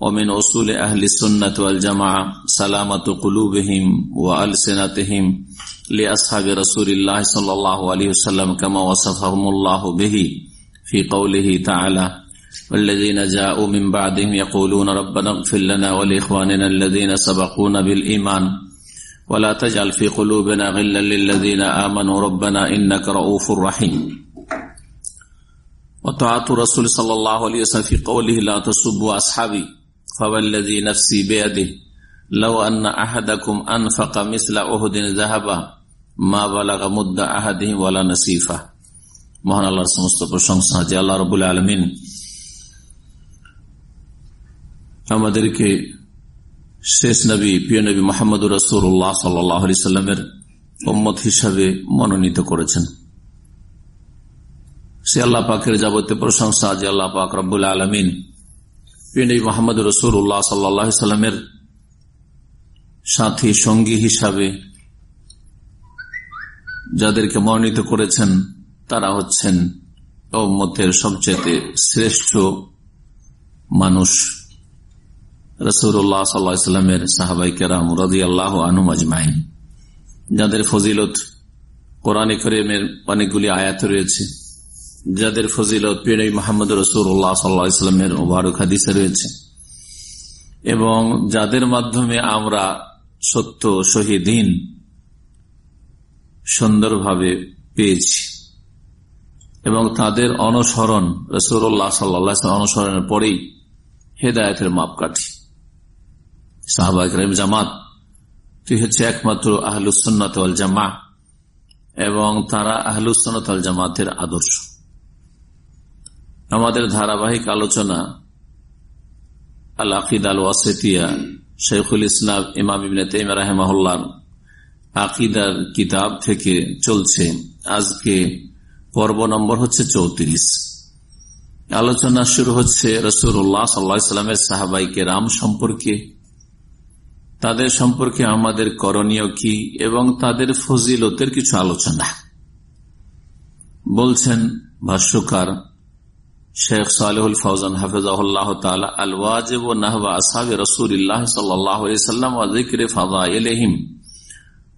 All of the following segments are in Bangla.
ومن أصول أهل السنة والجماعة سلامة قلوبهم وألسنتهم لأصحاب رسول الله صلى الله عليه وسلم كما وصفهم الله به في قوله تعالى والذين جاءوا من بعدهم يقولون ربنا اغفر لنا ولإخواننا الذين سبقونا بالإيمان ولا تجعل في قلوبنا غلا للذين آمنوا ربنا إنك رؤوف رحيم وطاعة رسول صلى الله عليه وسلم في قوله لا تسبوا أصحابي فوالذي نفسي بيده لو أن أحدكم أنفق مثل أهد ذهبا ما بلغ مد أحدهم ولا نسيفة মহান আল্লাহর সমস্ত প্রশংসা যে আল্লাহ রবুল আলমিন আমাদেরকে শেষ নবী প্রিয় নবী মোহাম্মদ রসুল্লাহ সাল্লি সাল্লামের মোহাম্মদ হিসাবে মনোনীত করেছেন সে আল্লাহ পাকের যাবতীয় প্রশংসা যে আল্লাহ পাক রব্বুল আলমিন পিন্ডি মোহাম্মদ রসুল্লাহ সাল্লামের সাথী, সঙ্গী হিসাবে যাদেরকে মনোনীত করেছেন, তারা হচ্ছেন মতের সবচেয়ে শ্রেষ্ঠ মানুষ রসুল্লাহ সাল্লামের সাহাবাই কেরাম রাজি আল্লাহ আনুম আজমাইন। যাদের ফজিলত কোরআনে করিমের অনেকগুলি আয়াত রয়েছে যাদের ফজিলত পিনই মোহাম্মদ রসুল্লাহ সাল্লামের ওবারক হাদিসে রয়েছে। এবং যাদের মাধ্যমে আমরা সত্য শহীদিন সুন্দরভাবে পেয়েছি এবং তাদের অনুসরণ রসুল্লাহ সাল্লা অনুসরণের পরেই হেদায়তের মাপকাঠি। সাহবাগ জামাত, তুই হচ্ছে একমাত্র আহলুসন্নত জামা এবং তারা আহলুসন্নত জামাতের আদর্শ। আমাদের ধারাবাহিক আলোচনা আল আকিদ আল ওয়াসেতিয়া শেখুল ইসলাম ইমাম রাহেমাহুল্লার আকিদার কিতাব থেকে চলছে। আজকে পর্ব নম্বর হচ্ছে চৌত্রিশ। আলোচনা শুরু হচ্ছে রসুল্লাহ সাল্লামের সাহাবাইকে রাম সম্পর্কে। তাদের সম্পর্কে আমাদের করণীয় কি এবং তাদের ফজিলতের কিছু আলোচনা। বলছেন ভাষ্যকার শেখ সালেহুল ফৌজান হাফিজাহ তালা আল নাহবা আসাব রসুল্লাহ সাল্লাম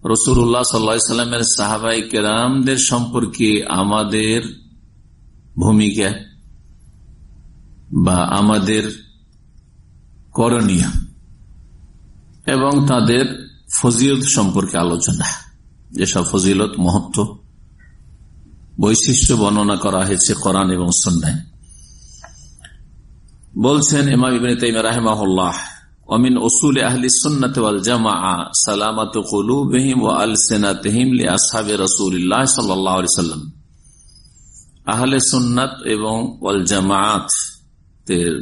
রসুল্লাহ সাল্লামের সাহাবাই কেরামদের সম্পর্কে আমাদের ভূমিকা বা আমাদের করণীয় এবং তাদের ফজিলত সম্পর্কে আলোচনা। যেসব ফজিলত, মহত্ব, বৈশিষ্ট্য বর্ণনা করা হয়েছে কোরআন এবং সন্ন্যায় বলছেন ইমাম ইবিন তাইম রাহেমাহুল্লাহ অমিন ওসুল আহলি সুন্নাত ওয়াল জামাআ সালামাত কুলুবিহিম ওয়া আলসিনাতিহিম লিআসহাবি রাসূলিল্লাহ সাল্লাল্লাহু আলাইহি সাল্লাম। আহলে সুন্নাত এবং ওয়াল জামাআত এর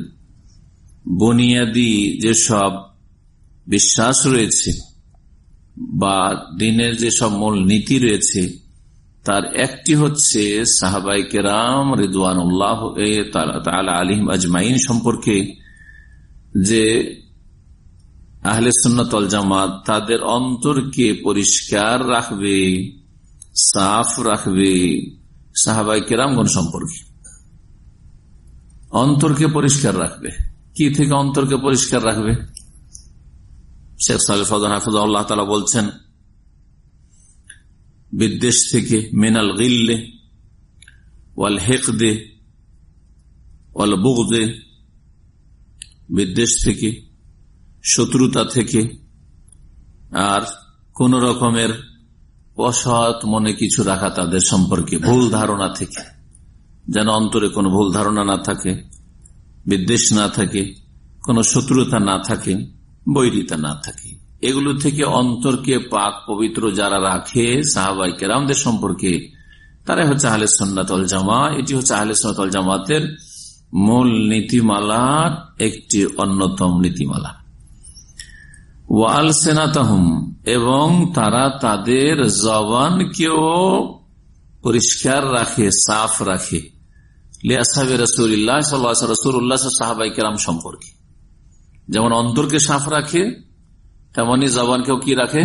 বুনিয়াদি যেসব বিশ্বাস রয়েছে বা দিনের যেসব মূল নীতি রয়েছে তার একটি হচ্ছে সাহাবাই কেরাম রিদওয়ানুল্লাহ আলিম আজমাইন সম্পর্কে যে আহলে সুন্নতল জামাত তাদের অন্তরকে পরিষ্কার রাখবে, সাফ রাখবে সাহাবাই কেরামগণ সম্পর্কে। অন্তরকে পরিষ্কার রাখবে। কি থেকে অন্তরকে পরিষ্কার রাখবে? শেখ সাল সালেফ হাফিজ আল্লাহ তালা বলছেন বিদ্বেষ থেকে, মেনাল গিল্লে, ওয়াল হেকদে, ওয়াল বুগদে, বিদ্বেষ থেকে, শত্রুতা থেকে, আর কোন রকমের অসৎ মনে কিছু রাখা তাদের সম্পর্কে, ভুল ধারণা থেকে। যেন অন্তরে কোনো ভুল ধারণা না থাকে, বিদ্বেষ না থাকে, কোনো শত্রুতা না থাকে, বৈরিতা না থাকে। এগুলো থেকে অন্তরকে পাক, পবিত্র যারা রাখে সাহাবাই কেরামদের সম্পর্কে, তারাই হচ্ছে আহলে সন্ন্যতল জামা এটি হচ্ছে আহলে সন্ন্যতল জামাতের মূল নীতিমালার একটি অন্যতম নীতিমালা। ওয়াল সেনাতাহম এবং তারা তাদের জবানকেও পরিষ্কার রাখে, সাফ রাখে। সম্পর্কে। যেমন অন্তরকে সাফ রাখে তেমনি জবানকেও কি রাখে?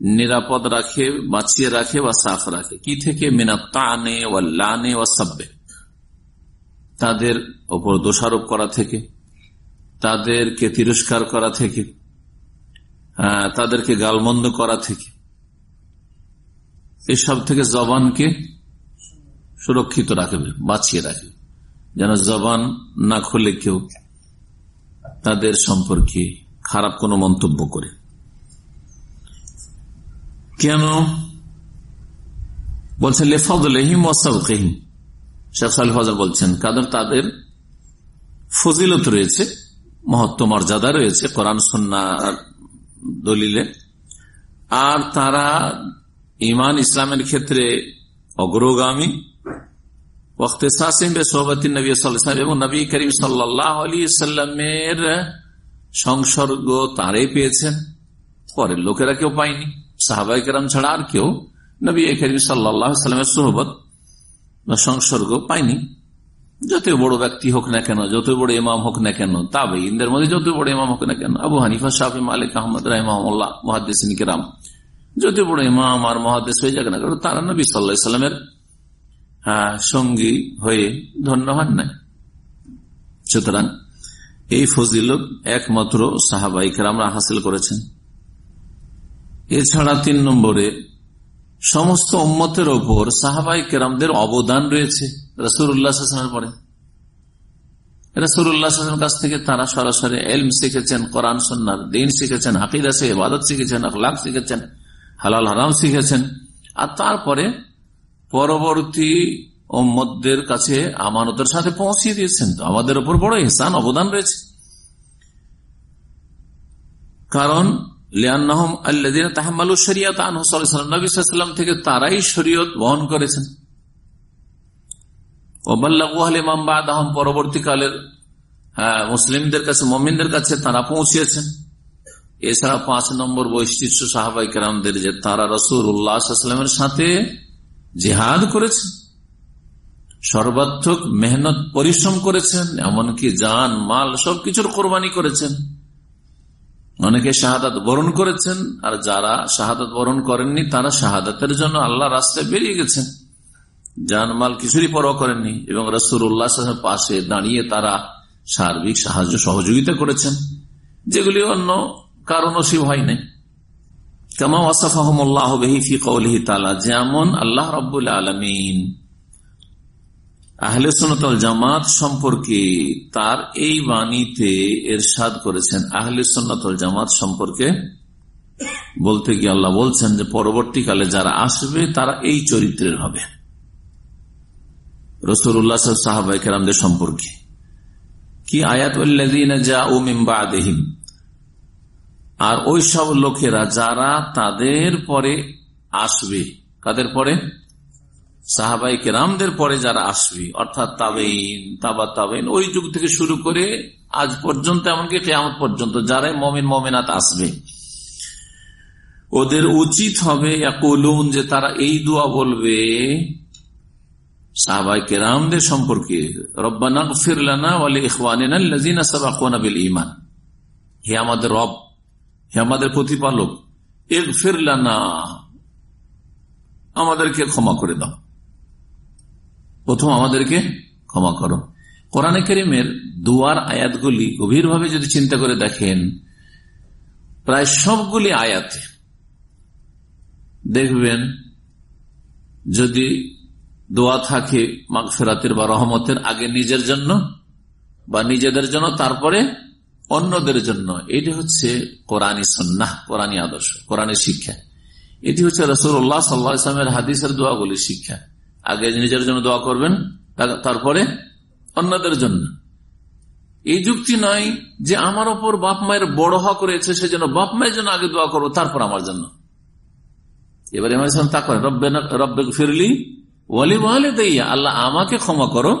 নিরাপদ রাখে, বাঁচিয়ে রাখে বা সাফ রাখে। কি থেকে? মিনা তানে ও লানে ও সাব্বে। তাদের ওপর দোষারোপ করা থেকে, তাদেরকে তিরস্কার করা থেকে তাদেরকে গালমন্দ করা থেকে। এসব থেকে জবানকে সুরক্ষিত রাখবে, বাঁচিয়ে রাখবে। যেন জবান না খুলে কেউ তাদের সম্পর্কে খারাপ কোনো মন্তব্য করে। কেন? বলছেন, লেফাদুলহিম ওয়াসাবহিম শেখ সাল বলছেন, কাদের? তাদের ফজিলত রয়েছে, মহত্ব মর্যাদা রয়েছে, কোরআন সন্ন্যার দলিলে। আর তারা ইমান ইসলামের ক্ষেত্রে অগ্রগামী। ওখতে সাহিমে সোহবতী নবী সাল্লাম এবং নবী করিম সাল্লাহ আলী সাল্লামের সংসর্গ তারাই পেয়েছেন। পরের লোকেরা কেউ পায়নি। সাহাবাই কেরাম ছাড়া আর কেউ নবী করিম সাল্লামের সোহবত বা সংসর্গ পায়নি। যত বড় ব্যক্তি হোক না কেন যত বড় ইমাম হোক না কেন তবে ইন্দের মধ্যে যত বড় ইমাম হোক না কেন, আবু হানিফা শাহি মালিক, আহমদ রাহমাল্লাহ মহাদিন কেরাম যত বড় ইমাম আর মহাদেশ হয়ে যাক না কেন, তারা নবী সাল্লাহ সাল্লামের সঙ্গী হয়ে ধন্য হন নাই। সুতরাং এই ফজিলত একমাত্র সাহাবাই কেরামরা হাসিল করেছেন। এছাড়া তিন নম্বরে, সমস্ত উম্মতের ওপর সাহাবাই কেরামদের অবদান রয়েছে রসুরামের পরে। কাছ থেকে তারা সরাসরি এলম শিখেছেন, কোরআন সন্ন্যার দিন শিখেছেন হাকিদা সে ইবাদত শিখেছেন শিখেছেন, হালাল হারাম শিখেছেন। আর তারপরে পরবর্তী ওম্মদের কাছে আমানতের সাথে পৌঁছিয়ে দিয়েছেন তো। আমাদের ওপর বড় এহসান অবদান রয়েছে। কারণ থেকে তারাই শরীয়ত বহন করেছেন। পরবর্তীকালের মুসলিমদের কাছে, মমিনদের কাছে তারা পৌঁছিয়েছেন। এছাড়া পাঁচ নম্বর বৈশিষ্ট্য সাহাবাই কেরামদের যে তারা রসুর উল্লাহামের সাথে জেহাদ করেছেন। সর্বাত্মক মেহনত পরিশ্রম করেছেন, এমনকি যান মাল সবকিছুর কোরবানি করেছেন। অনেকে শাহাদাত বরণ করেছেন, আর যারা শাহাদাত বরণ করেননি, তারা শাহাদাতের জন্য আল্লাহ রাস্তায় বেরিয়ে গেছেন। যান মাল কিছুরই পরোয়া করেননি, এবং রসুর উল্লাহ পাশে দাঁড়িয়ে তারা সার্বিক সাহায্য সহযোগিতা করেছেন, যেগুলি অন্য কারণ নসিব হয় নাই। কেমন ওয়াসাফাহমুল্লাহ বেহিফি কৌলিহি তালা যেমন আল্লাহ রব্বুল আলমিন আহলে সোনতল জামাত সম্পর্কে তার এই বাণীতে এরশাদ করেছেন। আহলে জামাত সম্পর্কে বলতে গিয়ে আল্লাহ বলছেন যে, পরবর্তীকালে যারা আসবে, তারা এই চরিত্রের হবে। রসুল্লাহ সাহাবাই কেরামদের সম্পর্কে। কি আয়াত? দেহিম আর ওই সব লোকেরা যারা তাদের পরে আসবে, কাদের পরে? সাহাবাই কেরামদের পরে যারা আসবে, অর্থাৎ তাবেইন তাবা তাবেইন ওই যুগ থেকে শুরু করে আজ পর্যন্ত, এমনকি কেয়ামত পর্যন্ত যারাই মমিন, মমিনাত আসবে, ওদের উচিত হবে যে তারা এই দোয়া বলবে, সাহাবাই কেরামদের সম্পর্কে, রব্বানা হে আমাদের রব, হে আমাদের প্রতিপালক এর ফিরলানা আমাদেরকে ক্ষমা করে দাও। প্রথম আমাদেরকে ক্ষমা করো। কোরআনে করিমের দুয়ার আয়াতগুলি গভীরভাবে যদি চিন্তা করে দেখেন, প্রায় সবগুলি আয়াতে দেখবেন যদি দোয়া থাকে মাগফেরাতের বা রহমতের আগে নিজের জন্য বা নিজেদের জন্য, তারপরে অন্যদের জন্য। এটি হচ্ছে কোরআনী সন্না কোরআনী আদর্শ কোরআনী শিক্ষা। এটি হচ্ছে রসুল্লাহ সাল্লামের হাদিসের দোয়াগুলির শিক্ষা। আগে নিজের জন্য দোয়া করবেন তারপরে অন্যদের জন্য। এই যুক্তি নয় যে আমার ওপর বাপ মায়ের বড় হক রয়েছে, সেজন্য বাপ মায়ের জন্য আগে দোয়া করব, তারপর আমার জন্য। এবার ইমাম তা করে রব্বে ফিরলি ওয়ালি ওয়ালে দাইয়া আল্লাহ আমাকে ক্ষমা করো,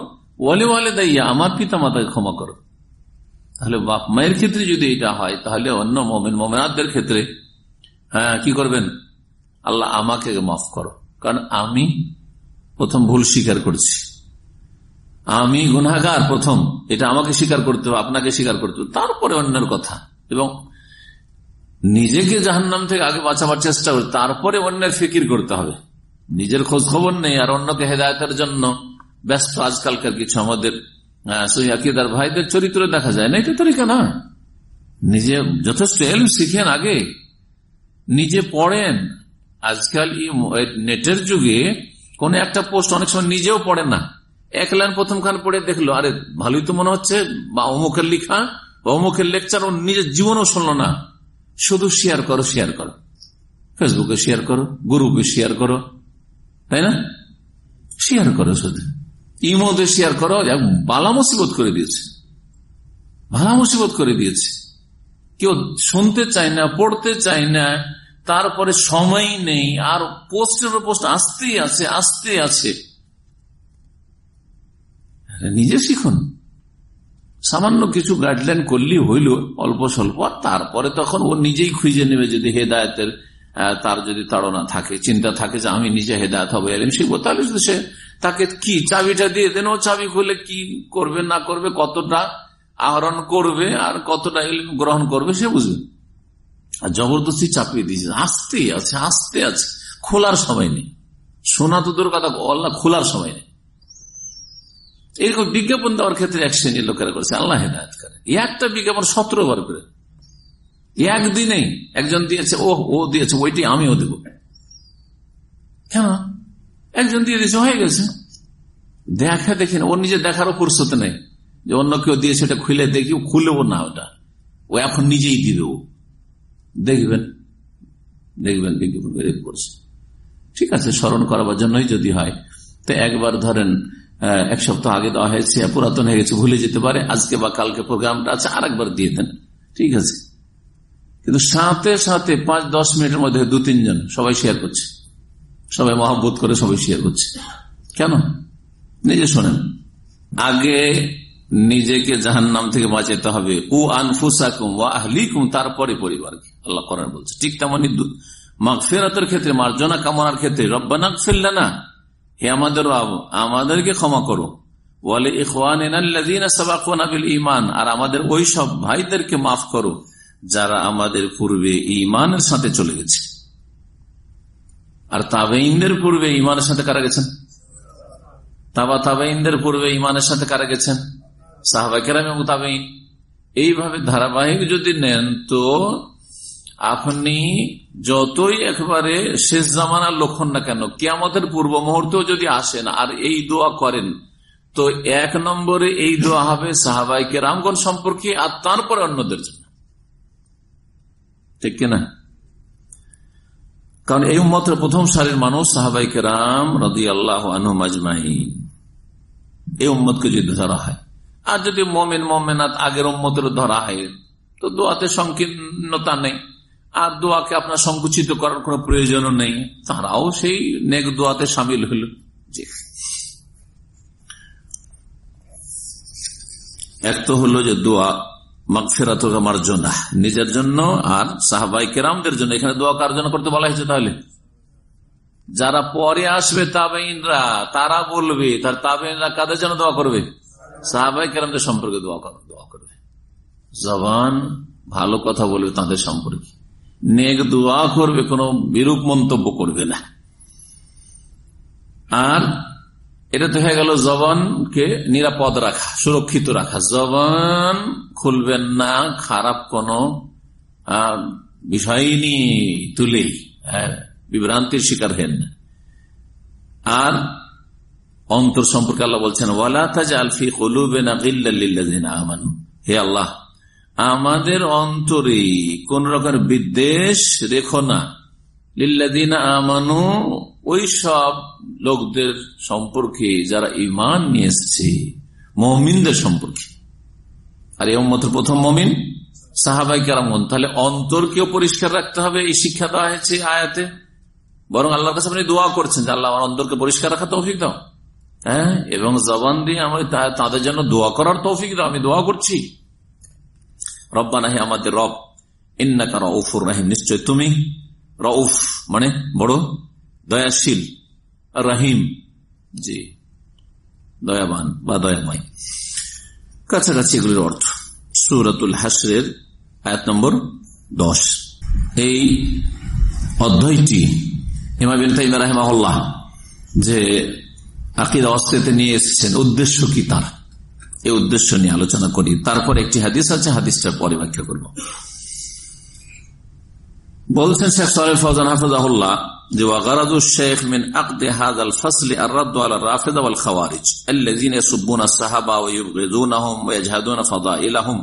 ওয়ালি ওয়ালে দাইয়া আমার পিতা মাতাকে ক্ষমা করো। তাহলে বাপ মায়ের ক্ষেত্রে যদি এটা হয়, তাহলে অন্য মোমেন মোমেনাদের ক্ষেত্রে হ্যাঁ কি করবেন? আল্লাহ আমাকে মাফ করো, কারণ আমি প্রথম ভুল স্বীকার করছি। আমি গুনাগার প্রথম, এটা আমাকে স্বীকার করতে হবে, আপনাকে স্বীকার করতে হবে। তারপরে অন্যের কথা। এবং নিজেকে জাহান্নাম থেকে আগে বাঁচাবার চেষ্টা করে, তারপরে অন্যের ফিকির করতে হবে। নিজের খোঁজ খবর নেই আর অন্যকে হেদায়তের জন্য ব্যস্ত আজকালকার কিছু আমাদের সহিদার ভাইদের চরিত্র দেখা যায় না, এটা তরিকা না। নিজে যথেষ্ট এল শিখেন আগে, নিজে পড়েন। আজকাল নেটের যুগে কোন একটা পোস্ট অনেক সময় নিজেও পড়ে না। এক লাইন প্রথম খান পড়ে দেখল, আরে ভালোই তো মনে হচ্ছে, বা অমুখের লিখা, বা অমুখের লেকচার ও নিজের জীবনও শুনলো না। শুধু শেয়ার করো শেয়ার করো। ফেসবুকে শেয়ার করো গ্রুপে শেয়ার করো, তাই না? শেয়ার করো শুধু। ইমোতে শেয়ার করো বালা মুসিবত করে দিয়েছে। ভালা মুসিবত করে দিয়েছে। কেউ শুনতে চায় না, পড়তে চায় না তারপরে সময় নেই, আর পোস্টের পোস্ট আসতেই আছে, আসতে আছে। নিজে শিখুন। সামান্য কিছু গাইডলাইন করলেই হইল, অল্প স্বল্প তারপরে তখন ও নিজেই খুঁজে নেবে যদি হেদায়তের তার যদি তাড়না থাকে, চিন্তা থাকে যে আমি নিজে হেদায়ত হব, এলিম শিখব, তাহলে সে তাকে কি চাবিটা দিয়ে দেন, ও চাবি খুলে কি করবে, না করবে, কতটা আহরণ করবে, আর কতটা এলিম গ্রহণ করবে, সে বুঝবে। আর জবরদস্তি চাপিয়ে দিয়েছে। আসতে আছে আসতে আছে। খোলার সময় নেই। সোনা তো দূর কথা আল্লাহ খোলার সময় নেই। এরকম বিজ্ঞাপন দেওয়ার ক্ষেত্রে এক শ্রেণির লোকেরা করেছে। আল্লাহ হেদায়ত করে। একটা বিজ্ঞাপন সতেরো বার করে। একদিনেই একজন দিয়েছে ও ও দিয়েছে, ওইটি আমিও দেব। কেন? একজন দিয়ে দিয়েছে, হয়ে গেছে। দেখা দেখি না ওর নিজে দেখারও ফুরসতে নেই যে অন্য কেউ দিয়েছে ওটা খুলে দেখি খুলেও না ওটা। ও এখন নিজেই দিবে। ও দেখবেন দেখবেন বিজ্ঞাপন করছে। ঠিক আছে, স্মরণ করাবার জন্যই যদি হয়। তো একবার ধরেন এক সপ্তাহ আগে দেওয়া হয়েছে পুরাতন হয়ে গেছে, ভুলে যেতে পারে, আজকে বা কালকে প্রোগ্রামটা আছে আর একবার দিয়ে দেন। ঠিক আছে। কিন্তু সাথে সাথে পাঁচ, দশ মিনিটের মধ্যে দু, তিনজন সবাই শেয়ার করছে। সবাই মহব্বত করে সবাই শেয়ার করছে। কেন? নিজে শোনেন। আগে নিজেকে জাহান নাম থেকে বাঁচাতে হবে। ও আনফুসাকুম ও আহলিকুম, তারপরে পরিবারকে। আল্লাহ করার বলছে। ঠিক তেমনই মাগফেরাতের ক্ষেত্রে, মার্জনা কামনার ক্ষেত্রে রব্বানাক ফেললে হে আমাদের আমাদেরকে ক্ষমা করো। বলে ইমান আর আমাদের ওই সব ভাইদেরকে মাফ করো, যারা আমাদের পূর্বে ইমানের সাথে চলে গেছে। আর তাবেইনদের পূর্বে ইমানের সাথে কারা গেছেন? তাবা তাবেইনদের পূর্বে ইমানের সাথে কারা গেছেন? সাহাবা কেরাম এবং তাবেইন এইভাবে ধারাবাহিক যদি নেন, তো আপনি যতই একবারে শেষ জামানার লক্ষণ না কেন, কেয়ামতের পূর্ব মুহূর্তেও যদি আসেন আর এই দোয়া করেন, তো এক নম্বরে এই দোয়া হবে সাহাবাইকে রামগণ সম্পর্কে আর তারপরে অন্যদের জন্য। ঠিক কিনা? কারণ এই উম্মতের প্রথম সারির মানুষ সাহাবাইকে রাম রদি আল্লাহ আজমাইন। এই উম্মতকে যদি ধরা হয়, আর যদি মমিন, মমেনাত আগের উম্মতের ধরা হয়, তো দোয়াতে সংকীর্ণতা নেই। আর দোয়াকে আপনার সংকুচিত করার কোন প্রয়োজন নেই। তারাও সেই নেক দোয়াতে সামিল হইল। এক তো হলো যে দোয়া মাগফেরাত মার্জনা, নিজের জন্য আর সাহাবাই কেরামদের জন্য। এখানে দোয়া কার জন্য করতে বলা হয়েছে তাহলে? যারা পরে আসবে তাবেইনরা তারা বলবে, তার তাবেইনরা কাদের জন্য দোয়া করবে? সাহাবাই কেরামদের সম্পর্কে দোয়া দোয়া করবে। জবান ভালো কথা বলবে তাদের সম্পর্কে। নেক দোয়া করবে, কোনো বিরূপ মন্তব্য করবে না। আর এটা তো হয়ে গেল জবানকে নিরাপদ রাখা, সুরক্ষিত রাখা। জবান খুলবেন না, খারাপ কোন বিষয় নিয়ে তুলেই বিভ্রান্তির শিকার হেন না। আর অন্তর সম্পর্কে আল্লাহ বলছেন, ওয়ালা তাজ আলফি কলুবেনা হে আল্লাহ আমাদের অন্তরে কোন রকম বিদ্বেষ রেখো না। লিল্লাদিনা আমানু, ওই সব লোকদের সম্পর্কে যারা ইমান নিয়ে এসছে, মমিনদের সম্পর্কে। আর এই প্রথম মমিন, সাহাবাই কেরামন তাহলে অন্তরকেও পরিষ্কার রাখতে হবে, এই শিক্ষা দেওয়া হয়েছে আয়াতে। বরং আল্লাহর কাছে আপনি দোয়া করছেন যে আল্লাহ আমার অন্তরকে পরিষ্কার রাখা তৌফিক দাও। হ্যাঁ? এবং জবান দিয়ে আমি তাদের জন্য দোয়া করার তৌফিক দাও, আমি দোয়া করছি। রব্বা নাহি আমাদের রব, ইন্নাকা রউফুর রাহিম, নিশ্চয় তুমি রউফ মানে বড় দয়াশীল, রাহিম, জি, দয়াবান বা দয়াময়। কাছাকাছি এগুলির অর্থ, সুরাতুল হাসরের আয়াত নম্বর দশ। এই অধ্যায়টি হিমাবিন তাইমা রাহেমাহুল্লাহ যে আকিদা অস্ত্রেতে নিয়ে এসেছেন, উদ্দেশ্য কি তার? এই উদ্দেশ্য নিয়ে আলোচনা করি। তারপর একটি হাদিস আছে হাদিসটা পরে ব্যাখ্যা করব। বলছেন শেখ ফৌজান হাফিজাহুল্লাহ যে ওয়াগারাদু শেখ মিন খাওয়ারিজ, আল্লাযিনা ইয়াসুবুনা সাহাবা ওয়া ওয়া ফাদাইলাহুম।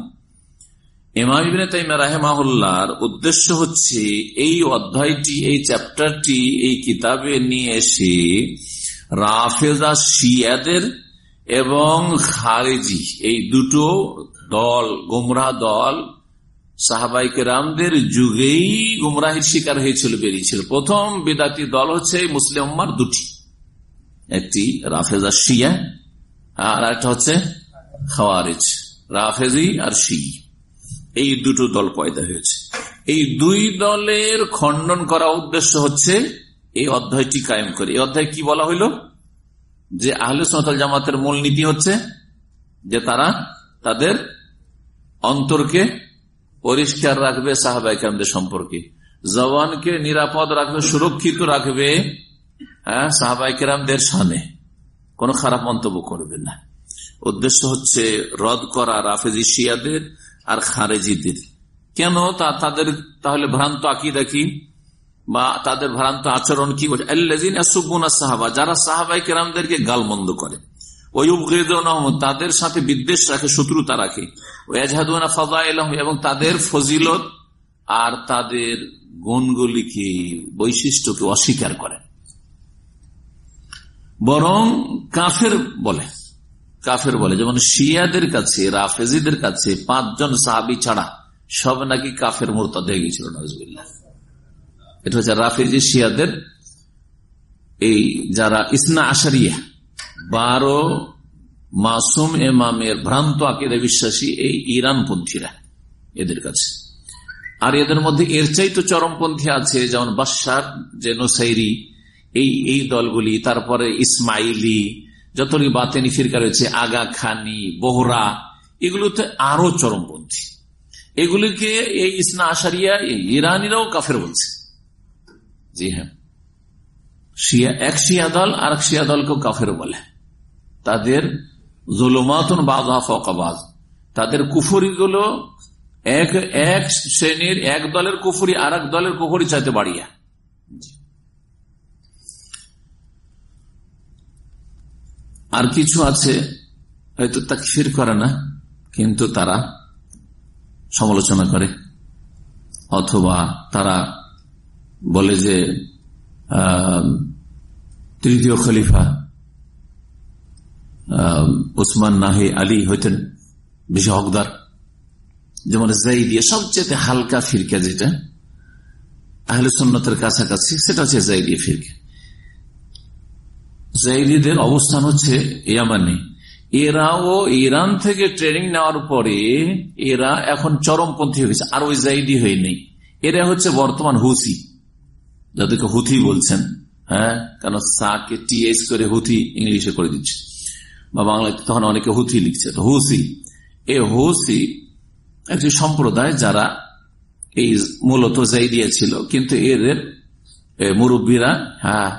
ইমাম ইবনে রাহিমাহুল্লাহর উদ্দেশ্য হচ্ছে, এই অধ্যায়টি, এই চ্যাপ্টারটি, এই কিতাবে নিয়ে এসে রাফেজা শিয়াদের এবং খারেজি, এই দুটো দল গোমরা দল সাহাবাইকে রামদের যুগেই গুমরাহির শিকার হয়েছিল, বেরিয়েছিল। প্রথম বেদাতি দল হচ্ছে মুসলিম উম্মার দুটি। একটি রাফেজা শিয়া, আর একটা হচ্ছে খাওয়ারেজ, রাফেজি আর শি এই দুটো দল পয়দা হয়েছে। এই দুই দলের খণ্ডন করা উদ্দেশ্য হচ্ছে এই অধ্যায়টি কায়েম করে। এই অধ্যায় কি বলা হইল? যে আহলে সনাতল জামাতের মূল নীতি হচ্ছে যে তারা তাদের অন্তরকে পরিষ্কার রাখবে সাহাবাইকামদের সম্পর্কে। জওয়ানকে নিরাপদ রাখবে, সুরক্ষিত রাখবে হ্যাঁ সাহাবাইকেরামদের সামনে। কোন খারাপ মন্তব্য করবে না। উদ্দেশ্য হচ্ছে রদ করা রাফেজি শিয়াদের আর খারেজিদের। কেন তা তাদের তাহলে ভ্রান্ত আকিদা কি? বা তাদের ভ্রান্ত আচরণ কি সাহাবা, যারা সাহাবাই কেরামদেরকে গালমন্দ করে। তাদের সাথে বিদ্বেষ রাখে, শত্রুতা রাখে। এবং তাদের ফজিলত আর তাদের গুণগুলিকে বৈশিষ্ট্যকে অস্বীকার করে। বরং কাফের বলে কাফের বলে, যেমন শিয়াদের কাছে, রাফেজিদের কাছে পাঁচজন সাহাবি ছাড়া সব নাকি কাফের মোরতা হয়ে গেছিল নজবুল্লাহ এটা হচ্ছে রাফেজি শিয়াদের এই যারা ইসনা আশারিয়া, বারো মাসুম এমামের ভ্রান্ত আকিদা বিশ্বাসী এই ইরান পন্থীরা এদের কাছে। আর এদের মধ্যে এর চাইতো চরমপন্থী আছে যেমন বাসার যে নোসাইরি, এই এই দলগুলি, তারপরে ইসমাইলি, যতগুলি বাতেনি ফিরকা রয়েছে, আগা খানি, বোহরা, এগুলোতে আরও চরমপন্থী। এগুলিকে এই ইসনা আশারিয়া ইরানিরাও কাফের বলছে। জি হ্যাঁ। শিয়া, এক শিয়া দল আর এক শিয়া দলকেও কাফের বলে। তাদের তাদের কুফুরি গুলো এক এক শ্রেণির এক দলের কুফুরি আর এক দলের কুফুরি চাইতে বাড়িয়া। আর কিছু আছে, হয়তো তাকফির করে না, কিন্তু তারা সমালোচনা করে। অথবা তারা বলে যে তৃতীয় খলিফা ওসমান নাহি আলী হইতেন বেশি হকদার। যেমন জাইদিয়া সবচেয়ে হালকা ফিরকা যেটা, আহলে সন্ন্যতের কাছাকাছি, সেটা হচ্ছে জাইদিয়া ফিরকা। জাইদিদের অবস্থান হচ্ছে ইয়ামানে। এরাও ইরান থেকে ট্রেনিং নেওয়ার পরে এরা এখন চরমপন্থী হয়ে গেছে আর ওই জাইদি হয়ে নেই এরা হচ্ছে বর্তমান হুসি। যাদেরকে হুথি বলছেন হ্যাঁ? কেন সাকে টিএস করে হুথি ইংলিশে করে দিচ্ছে? বা বাংলায় তখন অনেকে হুথি লিখছে। তো হুসি এ হুসি একটি সম্প্রদায় যারা এই মূলত যাই দিয়েছিল কিন্তু এদের মুরব্বীরা হ্যাঁ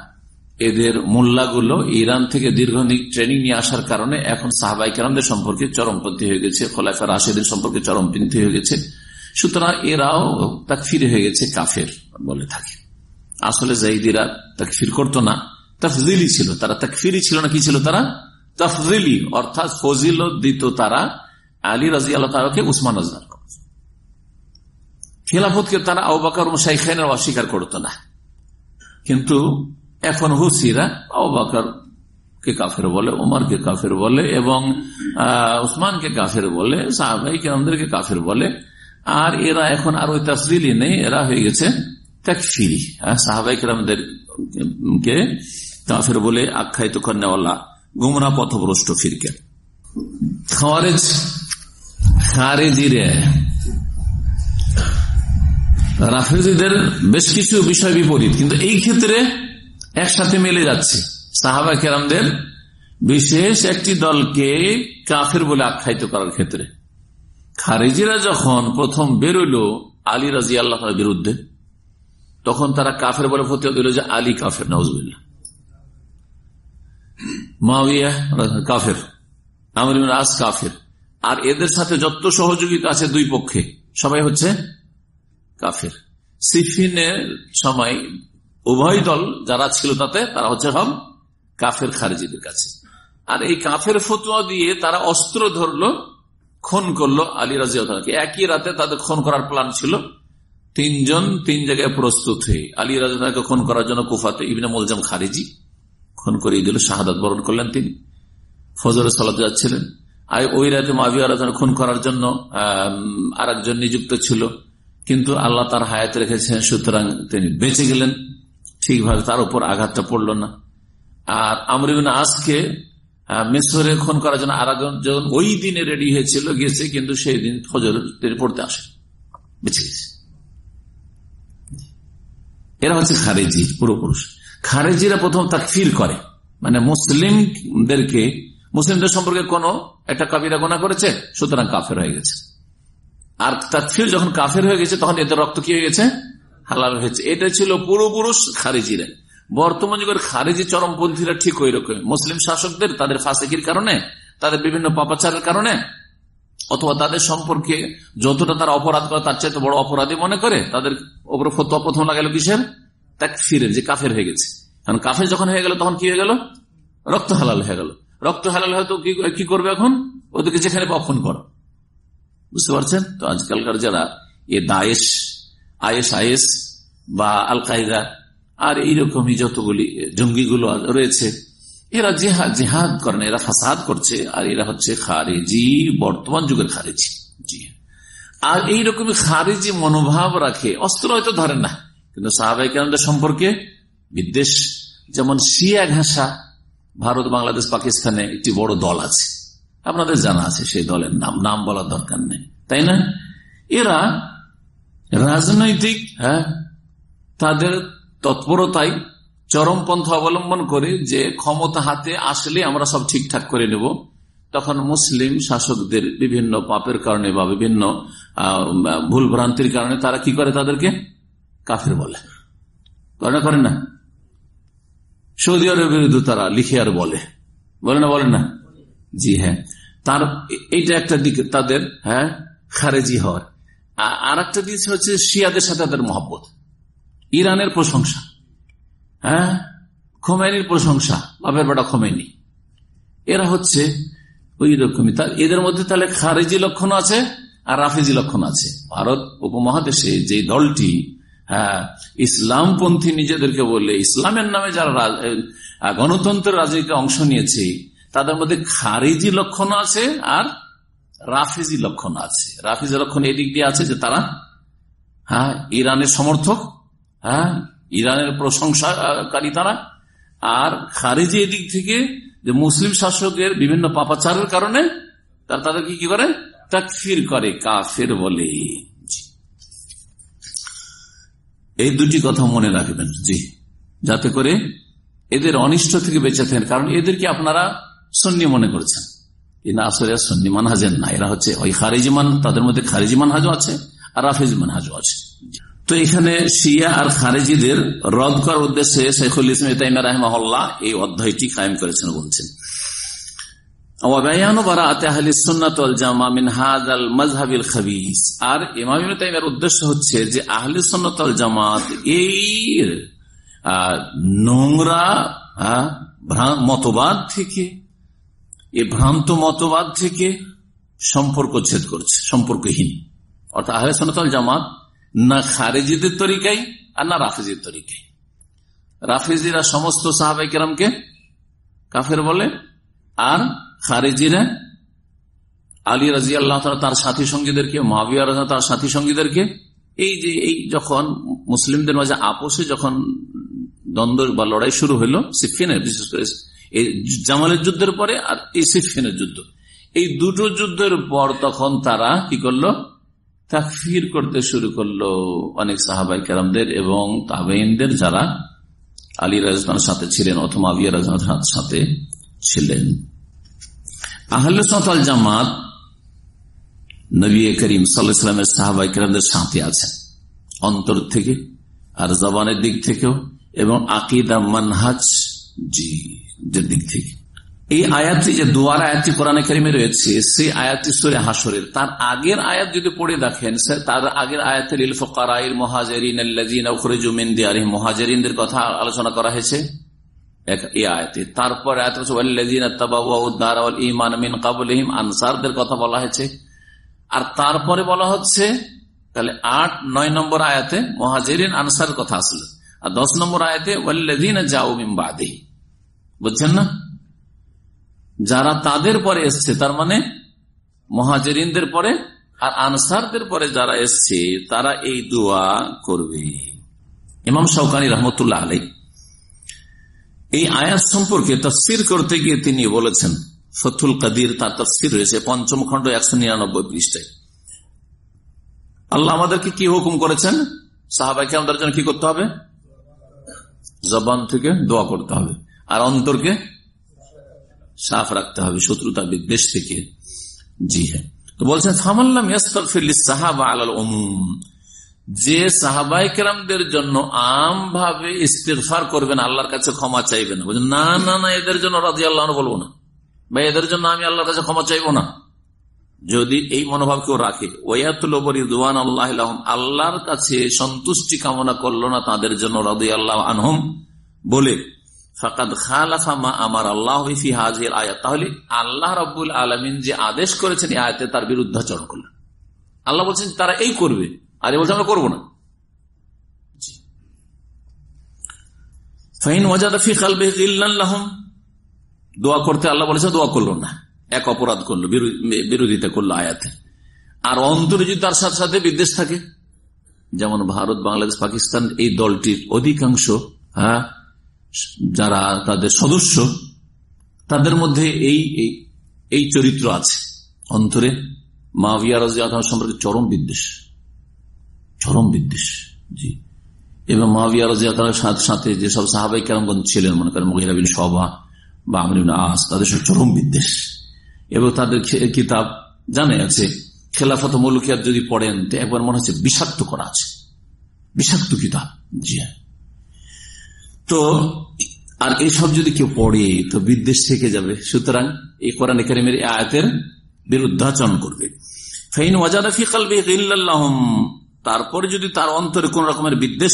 এদের মোল্লাগুলো ইরান থেকে দীর্ঘদিন ট্রেনিং নিয়ে আসার কারণে এখন সাহবাই কেরামদের সম্পর্কে চরমপন্থী হয়ে গেছে, খোলাফা রাশেদের সম্পর্কে চরমপন্থী হয়ে গেছে। সুতরাং এরাও তাক ফিরে হয়ে গেছে কাফের বলে থাকে। আসলে জাইদিরা তাকে ফির করতো না। তফজিলি ছিল। তারা তকফিরি ছিল না, কি ছিল তারা? তফজিলি, অর্থাৎ ফজিল দিত তারা আলী রাজি আল্লাহ তালাকে উসমান রাজার খেলাফতকে তারা আবাকার মুসাইখানের অস্বীকার করতো না। কিন্তু এখন হুসিরা আবাকার কে কাফের বলে ওমরকে কাফের বলে এবং উসমানকে কাফের বলে কিরামদেরকে কাফের বলে। আর এরা এখন আর ওই তফরিলি নেই, এরা হয়ে গেছে তাকফিরি সাহাবাই কিরামদের কে? কাফের বলে, আখ্যায়িত করেওয়ালা গুমরা পথভ্রষ্ট ফিরকে। খারেজ খারেজিরে। রাফেজিদের বেশ কিছু বিষয় বিপরীত, কিন্তু এই ক্ষেত্রে একসাথে মিলে যাচ্ছে সাহাবা কেরামদের। বিশেষ একটি দলকে কাফের বলে আখ্যায়িত করার ক্ষেত্রে। খারেজিরা যখন প্রথম বেরোল, আলী রাজি আল্লাহ বিরুদ্ধে তখন তারা কাফের বলে ফতে দিল যে আলী কাফের নজবুল্লাহ কাফের, আমর আস কাফের। আর এদের সাথে যত সহযোগিতা আছে দুই পক্ষে, সবাই হচ্ছে কাফের। সিফিনের সময় উভয় দল যারা ছিল তাতে, তারা হচ্ছে সব কাফের খারেজিদের কাছে। আর এই কাফের ফতুয়া দিয়ে তারা অস্ত্র ধরলো, খুন করল আলী রাজিয়াকে একই রাতে তাদের খুন করার প্ল্যান ছিল। তিনজন তিন জায়গায় প্রস্তুত হয়ে আলী রাজাকে খুন করার জন্য কুফাতে ইবিনা মোলজাম খারিজি খুন করিয়ে দিল, শাহাদাত বরণ করলেন তিনি। ফজর সালাদ যাচ্ছিলেন। আর ওই রাতে রাজার খুন করার জন্য আর একজন নিযুক্ত ছিল। কিন্তু আল্লাহ তার হায়াত রেখেছেন, সুতরাং তিনি বেঁচে গেলেন। ঠিকভাবে তার উপর আঘাতটা পড়ল না। আর আমরিবিন আজকে মেসরে খুন করার জন্য আর ওই দিনে রেডি হয়েছিল, গেছে, কিন্তু সেই দিন ফজর তিনি পড়তে আসে বেঁচে গেছে। এরা হচ্ছে খারেজি পুরোপুরুষ খারেজিরা প্রথম তাকফির করে। মানে মুসলিমদেরকে, মুসলিমদের সম্পর্কে কোন একটা কাবিরা গোনা করেছে, সুতরাং কাফের হয়ে গেছে। আর তাকফির যখন কাফের হয়ে গেছে, তখন এদের রক্ত কি হয়ে গেছে? হালাল হয়েছে এটা ছিল পুরোপুরুষ খারেজিরা। বর্তমান যুগের খারেজি চরমপন্থীরা ঠিক ওই রকম মুসলিম শাসকদের তাদের ফাঁসেকির কারণে, তাদের বিভিন্ন পাপাচারের কারণে, অথবা তাদের সম্পর্কে যতটা তারা অপরাধ করে, তার চাইতে বড় অপরাধী মনে করে, তাদের ওপর ফতোয়া প্রথম লাগালো কিসের? ফিরে যে কাফের হয়ে গেছে। কারণ কাফের যখন হয়ে গেল, তখন কি হয়ে গেল? রক্ত হালাল হয়ে গেল। রক্ত হালাল হয়তো কি করবে এখন? ওদেরকে যেখানে কখন কর। বুঝতে পারছেন? তো আজকালকার যারা এ দায়েশ আইএস আইএস বা আল কায়দা আর এইরকমই যতগুলি জঙ্গিগুলো রয়েছে, এরা জেহাদ জেহাদ করেন এরা ফাসাদ করছে। আর এরা হচ্ছে খারেজি, বর্তমান যুগের খারেজি। জি। আর এইরকমই খারেজি মনোভাব রাখে। অস্ত্র হয়তো ধরেন না, কিন্তু সাহাবাই কেন্দ্র সম্পর্কে বিদ্বেষ। যেমন শিয়া ঘাসা ভারত, বাংলাদেশ, পাকিস্তানে একটি বড় দল আছে। আপনাদের জানা আছে সেই দলের নাম। নাম বলার দরকার নেই। তাই না? এরা রাজনৈতিক হ্যাঁ তাদের তৎপরতায় চরমপন্থা অবলম্বন করে যে ক্ষমতা হাতে আসলে আমরা সব ঠিকঠাক করে নেব। তখন মুসলিম শাসকদের বিভিন্ন পাপের কারণে বা বিভিন্ন ভুল ভ্রান্তির কারণে তারা কি করে তাদেরকে? কাফের বলে। করে না করেন না? সৌদি আরবের বিরুদ্ধে তারা লিখে আর বলে। বলে না বলে না? জি হ্যাঁ। তার, এইটা একটা দিকে, তাদের হ্যাঁ খারেজি হওয়ার। আর একটা দিক হচ্ছে শিয়াদের সাথে তাদের মহব্বত। ইরানের প্রশংসা। হ্যাঁ? খোমেনির প্রশংসা। বাপের বেটা খোমেনি। এরা হচ্ছে ওই রকমই। এদের মধ্যে তাহলে খারেজি লক্ষণ আছে আর রাফেজি লক্ষণ আছে। ভারত উপমহাদেশে যে দলটি হ্যাঁ ইসলামপন্থী নিজেদেরকে বললে ইসলামের নামে যারা গণতন্ত্রের রাজনীতিতে অংশ নিয়েছে, তাদের মধ্যে খারেজি লক্ষণ আছে আর রাফেজি লক্ষণ আছে। রাফেজি লক্ষণ এদিক দিয়ে আছে যে তারা হ্যাঁ ইরানের সমর্থক হ্যাঁ ইরানের প্রশংসাকারী তারা, আর খারেজি এদিক থেকে যে মুসলিম শাসকের বিভিন্ন পাপাচারের কারণে তারা তাদেরকে কি করে? তাকফির করে, কাফের বলে। এই দুটি কথা মনে রাখবেন, জি। যাতে করে এদের অনিষ্ট থেকে বেঁচে থাকেন। কারণ এদেরকে আপনারা সন্নি মনে করছেন। না আসলে সন্নি মানহাজের না, এরা হচ্ছে ওই খারিজি মান, তাদের মধ্যে খারিজি মানহাজও আছে আর রাফেজ মানহাজও আছে। তো এখানে শিয়া আর খারেজিদের রদ করার উদ্দেশ্যে শেখুল ইসলাম ইতাইমা রাহমাহল্লা এই অধ্যায়টি কায়েম করেছেন বলছেন মতবাদ থেকে, এ ভ্রান্ত মতবাদ থেকে সম্পর্ক ছেদ করছে, সম্পর্কহীন। অর্থাৎ আহলে জামাত না খারেজিদের তরিকাই আর না রাফিজির তরিকাই। রাফিজিরা সমস্ত সাহাবাই কেরামকে কাফের বলে, আর খারেজিরা আলী রাজি আল্লাহ তার সাথী সঙ্গীদেরকে মহাবিয়া রাজা তার সাথী সঙ্গীদেরকে, এই যে, এই যখন মুসলিমদের মাঝে আপোষে যখন দ্বন্দ্ব বা লড়াই শুরু হলো, সিফিনের, বিশেষ করে এই জামালের যুদ্ধের পরে আর এই সিফিনের যুদ্ধ। এই দুটো যুদ্ধের পর তখন তারা কি করল? তাকফির করতে শুরু করল অনেক সাহাবাই কেরামদের এবং তাবেইনদের যারা আলী রাজনার সাথে ছিলেন অথবা আবিয়া রাজনার সাথে ছিলেন। আহলে সতাল জামাত নবী করিম সাল্লামের সাহাবাই কেরামদের সাথে আছেন। অন্তর থেকে আর জবানের দিক থেকেও এবং আকিদা মানহাজ জি দিক থেকে। এই আয়াতটি যে দুয়ার আয়াতটি কোরআনে করিমে রয়েছে, সেই আয়াতটি সরে হাসরের তার আগের আয়াত যদি পড়ে দেখেন তার আগের আয়াতের ইল ফকারাইল মহাজরিন মহাজরিনদের কথা আলোচনা করা হয়েছে তারপর আনসারদের কথা বলা হয়েছে। আর তারপরে বলা হচ্ছে, তাহলে আট, নয় নম্বর আয়াতে মহাজেরিন আনসার কথা আসলে। আর দশ নম্বর আয়াতে ওয়াল্লাদিন যাও বাদে বুঝছেন না? যারা তাদের পরে এসছে, তার মানে মহাজেরিনদের পরে আর আনসারদের পরে যারা এসছে, তারা এই দোয়া করবে। ইমাম সৌকানি রহমতুল্লাহ আলাই এই আয়াত সম্পর্কে তফসির করতে গিয়ে তিনি বলেছেন, ফতুল কাদির তার তফসির রয়েছে, পঞ্চম খণ্ড একশো নিরানব্বই পৃষ্ঠায়। আল্লাহ আমাদেরকে কি হুকুম করেছেন? সাহাবাইকে আমাদের জন্য কি করতে হবে? জবান থেকে দোয়া করতে হবে। আর অন্তরকে সাফ রাখতে হবে, শত্রুতা বিদ্বেষ থেকে। জি হ্যাঁ। তো বলছেন ফামাল্লাম সাহাবা আলাল ওমুম যে সাহাবাই কেরামদের জন্য আম ভাবে ইস্তেফার করবেন আল্লাহর কাছে ক্ষমা চাইবেন না। না না এদের জন্য রাজি আল্লাহ বলব না। বা এদের জন্য আমি আল্লাহর কাছে ক্ষমা চাইব না। যদি এই মনোভাব কেউ রাখে ওয়াতুলবরী দুয়ান আল্লাহ আল্লাহর কাছে সন্তুষ্টি কামনা করল না তাদের জন্য রাজি আল্লাহ আনহম বলে আমার আল্লাহ হাজির আয়াত। তাহলে আল্লাহ রব্বুল আলমিন যে আদেশ করেছেন এই আয়াতে তার বিরুদ্ধাচরণ করলেন। আল্লাহ বলছেন তারা এই করবে, আর বলছে আমরা করব না। ফাইন ওয়াজাদাফি খালবে দোয়া করতে আল্লাহ বলেছে দোয়া করল না। এক অপরাধ করল বিরোধিতা করল আয়াতে। আর অন্তরে যদি তার সাথে সাথে বিদ্বেষ থাকে, যেমন ভারত, বাংলাদেশ, পাকিস্তান এই দলটির অধিকাংশ হ্যাঁ যারা তাদের সদস্য, তাদের মধ্যে এই এই চরিত্র আছে। অন্তরে মাভিয়া রাজি রাজিয়া সম্পর্কে চরম বিদ্বেষ। চরম বিদ্বেষ, জি। এবং মাভিয়া রাজিয়া সাথে সাথে যেসব সাহাবাই কেরামগঞ্জ ছিলেন, মনে করেন মহিলাবিন সভা বা আমরিন আস, তাদের সব চরম বিদ্বেষ। এবং তাদের কিতাব জানে আছে, খেলাফত মৌলুকিয়াত যদি পড়েন, তো একবার মনে হচ্ছে বিষাক্ত করা আছে। বিষাক্ত কিতাব, জি হ্যাঁ। তো, আর এসব যদি কেউ পড়ে, তো বিদ্বেষ থেকে যাবে। সুতরাং এই কোরআন একাডেমির আয়াতের বিরুদ্ধাচরণ করবে। ফাইন ওয়াজাদাফি কালবে তারপরে যদি তার অন্তরে কোন রকমের বিদ্বেষ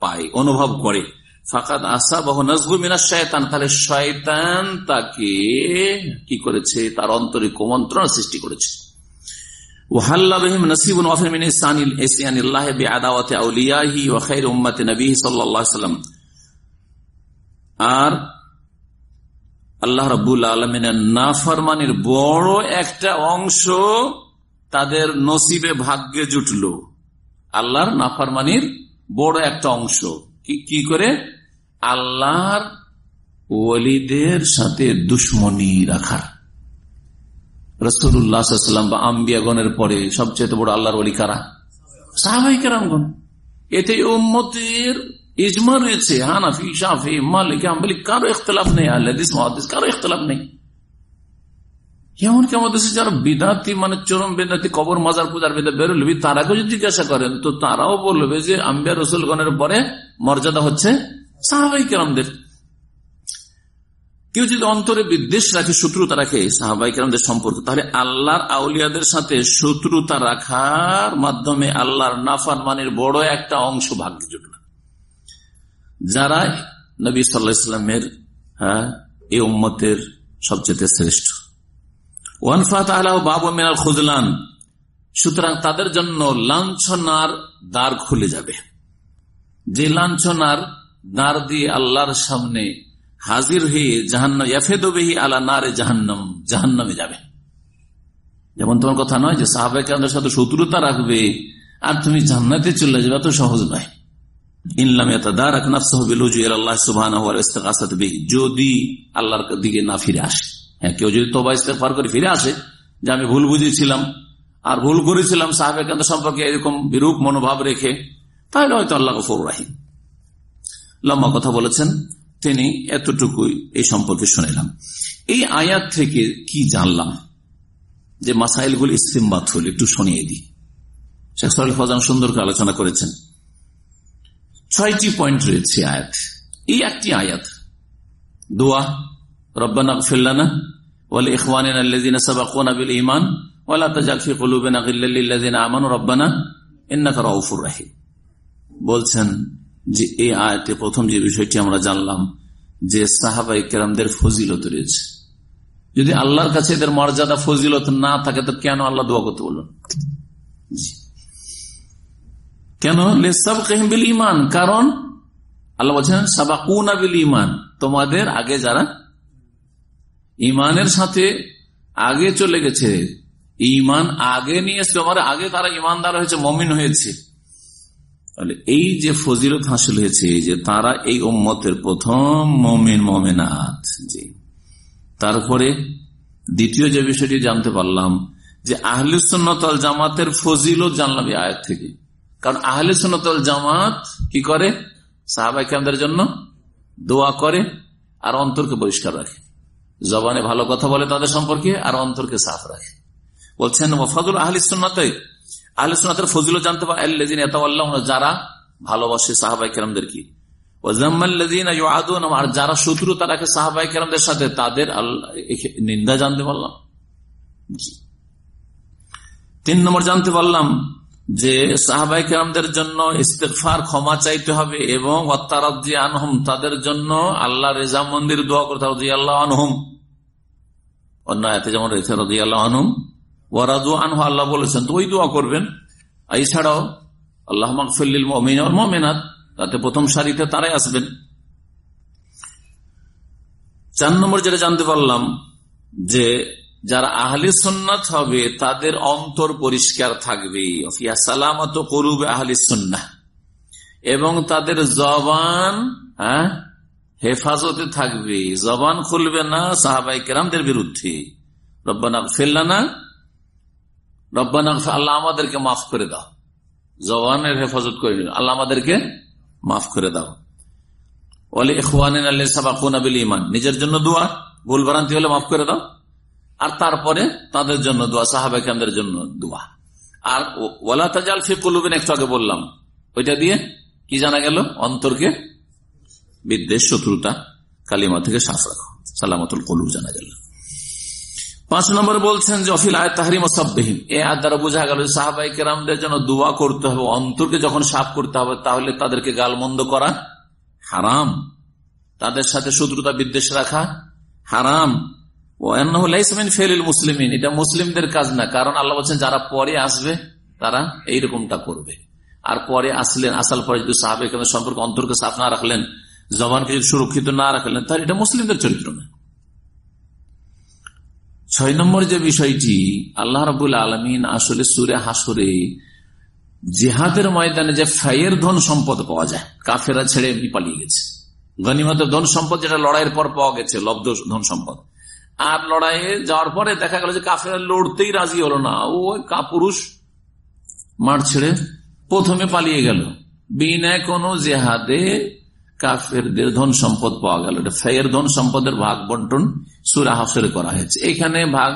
পায়, অনুভব করে, ফাকাদ আসা বহু নজবু মিনা শয়তান তাহলে শয়তান তাকে কি করেছে? তার অন্তরে কুমন্ত্রণ সৃষ্টি করেছে। আর আল্লাহ রবুল আলমিনের নাফরমানির বড় একটা অংশ তাদের নসিবে ভাগ্যে জুটল। আল্লাহর নাফরমানির বড় একটা অংশ। কি করে? আল্লাহর ওলিদের সাথে দুশ্মনী রাখার। রসুল্লাহাম বা আম্বিয়াগণের পরে সবচেয়ে বড় আল্লাহর অলি কারা? সাহাবাহিকেরামগণ এতে উম্মতের ইজমা রয়েছে হানাফি মালিক কারও ইখতলাফ নেই আল্লাহ কারও ইখতলাফ নেই এমনকি আমাদের যারা মানে চরম বেদাতি কবর মাজার পূজার বেদা তারাকেও যদি জিজ্ঞাসা করেন তো তারাও বলবে যে আম্বিয়া রসুলগণের পরে মর্যাদা হচ্ছে সাহাবাই কেরামদের কেউ যদি অন্তরে বিদ্বেষ রাখে শত্রুতা রাখে সাহাবাই কেরামদের সম্পর্ক তাহলে আল্লাহর আউলিয়াদের সাথে শত্রুতা রাখার মাধ্যমে আল্লাহর নাফার মানের বড় একটা অংশ ভাগ্যে জুটল যারা নবী সাল্লাহ ইসলামের হ্যাঁ এই উম্মতের সবচেয়ে শ্রেষ্ঠ। ওয়ানফাত আলাহ বাবু মিনাল খুজলান, সুতরাং তাদের জন্য লাঞ্ছনার দ্বার খুলে যাবে। যে লাঞ্ছনার দ্বার দিয়ে আল্লাহর সামনে হাজির হয়ে জাহান্নাম ইয়াফেদবেহি আলা নারে জাহান্নাম, জাহান্নামে যাবে। যেমন তোমার কথা নয় যে আমাদের সাথে শত্রুতা রাখবে, আর তুমি জান্নাতে চলে যাবে, এত সহজ নয়। হ্যাঁ আমি ভুল বুঝেছিলাম আর ভুল করেছিলাম সম্পর্কে এরকম বিরূপ মনোভাব রেখে, তাহলে হয়তো আল্লাহ গফর রাহিম। লম্বা কথা বলেছেন, তিনি এতটুকুই এই সম্পর্কে শুনেলাম। এই আয়াত থেকে কি জানলাম? যে মাসাইলগুলি ইস্তিমবাদ হল একটু শুনিয়ে দিই। শেখ সাল ফজান সুন্দর করে আলোচনা করেছেন। ছয়টি পয়েন্ট রয়েছে আয়াত। এই একটি আয়াত। দোয়া, রব্বানা ফিল্লানা ওয়াল ইখওয়ানিনা আল্লাযিনা সাবাকুনা বিল ঈমান ওয়ালা তাজাল ফি কুলুবিনা গিল্লাল লিল্লাযিনা আমানু রব্বানা ইন্নাকা রাউফুর রাহিম। বলছেন যে এই আয়াতে প্রথম যে বিষয়টি আমরা জানলাম যে সাহাবাই কেরামদের ফজিলত রয়েছে। যদি আল্লাহর কাছে এদের মর্যাদা, ফজিলত না থাকে, তো কেন আল্লাহ দোয়া করতে বলুন কেন বিল ইমান কারণ, আল্লাহ বলছেন, সাবাকুনা বিল ইমান তোমাদের আগে যারা ইমানের সাথে আগে চলে গেছে ইমান আগে নিয়ে এসছে আমার আগে তারা ইমানদার হয়েছে, মমিন হয়েছে। এই যে ফজিলত হাসিল হয়েছে যে তারা এই ওম্মতের প্রথম মমিন মমিনাথ জি। তারপরে দ্বিতীয় যে বিষয়টি জানতে পারলাম, যে আহলে সুন্নতল জামাতের ফজিলত জানলাম এই আয়াত থেকে। কারণ আহলে সুন্নতল জামাত কি করে? সাহাবাই কেমদের জন্য দোয়া করে আর অন্তরকে পরিষ্কার রাখে। জবানে ভালো কথা বলে তাদের সম্পর্কে আর অন্তরকে সাফ রাখে। বলছেন ওফাদুল আহলি সুন্নতে আহলে সুন্নতের ফজিল জানতে পারে যারা ভালোবাসে সাহাবাই কেরামদেরকে আর যারা শত্রুতা রাখে সাহাবাই কেরামদের সাথে তাদের নিন্দা জানতে পারলাম? তিন নম্বর জানতে পারলাম যে সাহাবাই কেরামদের জন্য ইস্তেফার ক্ষমা চাইতে হবে এবং আনহম, তাদের জন্য আল্লাহ রেজা মন্দির দোয়া করতে হবে আল্লাহ আনহম। অন্য এতে যেমন রয়েছে রাজি আল্লাহ আনহম ওয়ারাজু আনহ, আল্লাহ বলেছেন, তো ওই দোয়া করবেন। এছাড়াও, আল্লাহ মাকফিল মমিন মমিনাত, তাতে প্রথম সারিতে তারাই আসবেন। চার নম্বর যেটা জানতে পারলাম, যে যারা আহলি সন্ন্যত হবে, তাদের অন্তর পরিষ্কার থাকবে। সালামত করুবে আহলি সন্না এবং তাদের জবান হ্যাঁ হেফাজতে থাকবে। জবান খুলবে না সাহাবাই কেরামদের বিরুদ্ধে। রব্বানা ফেললানা রব্বানা আল্লাহ আমাদেরকে মাফ করে দাও। জবানের হেফাজত করে আল্লাহ আমাদেরকে মাফ করে দাও। ওলে ইখওয়ান ইমান নিজের জন্য দোয়া, ভুল ভ্রান্তি হলে মাফ করে দাও। আর তারপরে তাদের জন্য দোয়া সাহাবাহামদের জন্য দোয়া। আর ওলা তাজাল ফি কলুবেন, একটু আগে বললাম। ওইটা দিয়ে কি জানা গেল? অন্তরকে বিদ্বেষ, শত্রুতা, কালিমা থেকে শ্বাস রাখো। সালামতুল কলুব জানা গেল। পাঁচ নম্বর বলছেন যে, অফিল আয় তাহারিম এ আর দ্বারা বোঝা গেল সাহাবাই কেরামদের জন্য দোয়া করতে হবে। অন্তরকে যখন সাফ করতে হবে, তাহলে তাদেরকে গালমন্দ করা হারাম। তাদের সাথে শত্রুতা, বিদ্বেষ রাখা হারাম। এটা মুসলিমদের কাজ না। কারণ আল্লাহ বলছেন, যারা পরে আসবে, তারা এইরকমটা করবে। আর পরে আসলেন, আসার পরে যদি সাহাবে সম্পর্কে অন্তরকে সাফ না রাখলেন, জবানকে যদি সুরক্ষিত না রাখলেন, তাহলে এটা মুসলিমদের চরিত্র না। ছয় নম্বর যে বিষয়টি, আল্লাহ রবুল আলমিন আসলে সুরে হাসরে জেহাদের ময়দানে যে ফাইয়ের ধন সম্পদ পাওয়া যায় কাফেরা ছেড়ে এমনি পালিয়ে গেছে। গনিমতের ধন সম্পদ যেটা লড়াইয়ের পর পাওয়া গেছে, লব্ধ ধন সম্পদ। আর লড়াইয়ে যাওয়ার পরে দেখা গেল যে কাফেরা লড়তেই রাজি হলো না। ও কাপুরুষ মাঠ ছেড়ে প্রথমে পালিয়ে গেল। বিনা কোনো জেহাদে কাফেরদের ধন সম্পদ পাওয়া গেল। ফেয়ের ধন সম্পদের ভাগ বন্টন সুরা হাসরে করা হয়েছে। এখানে ভাগ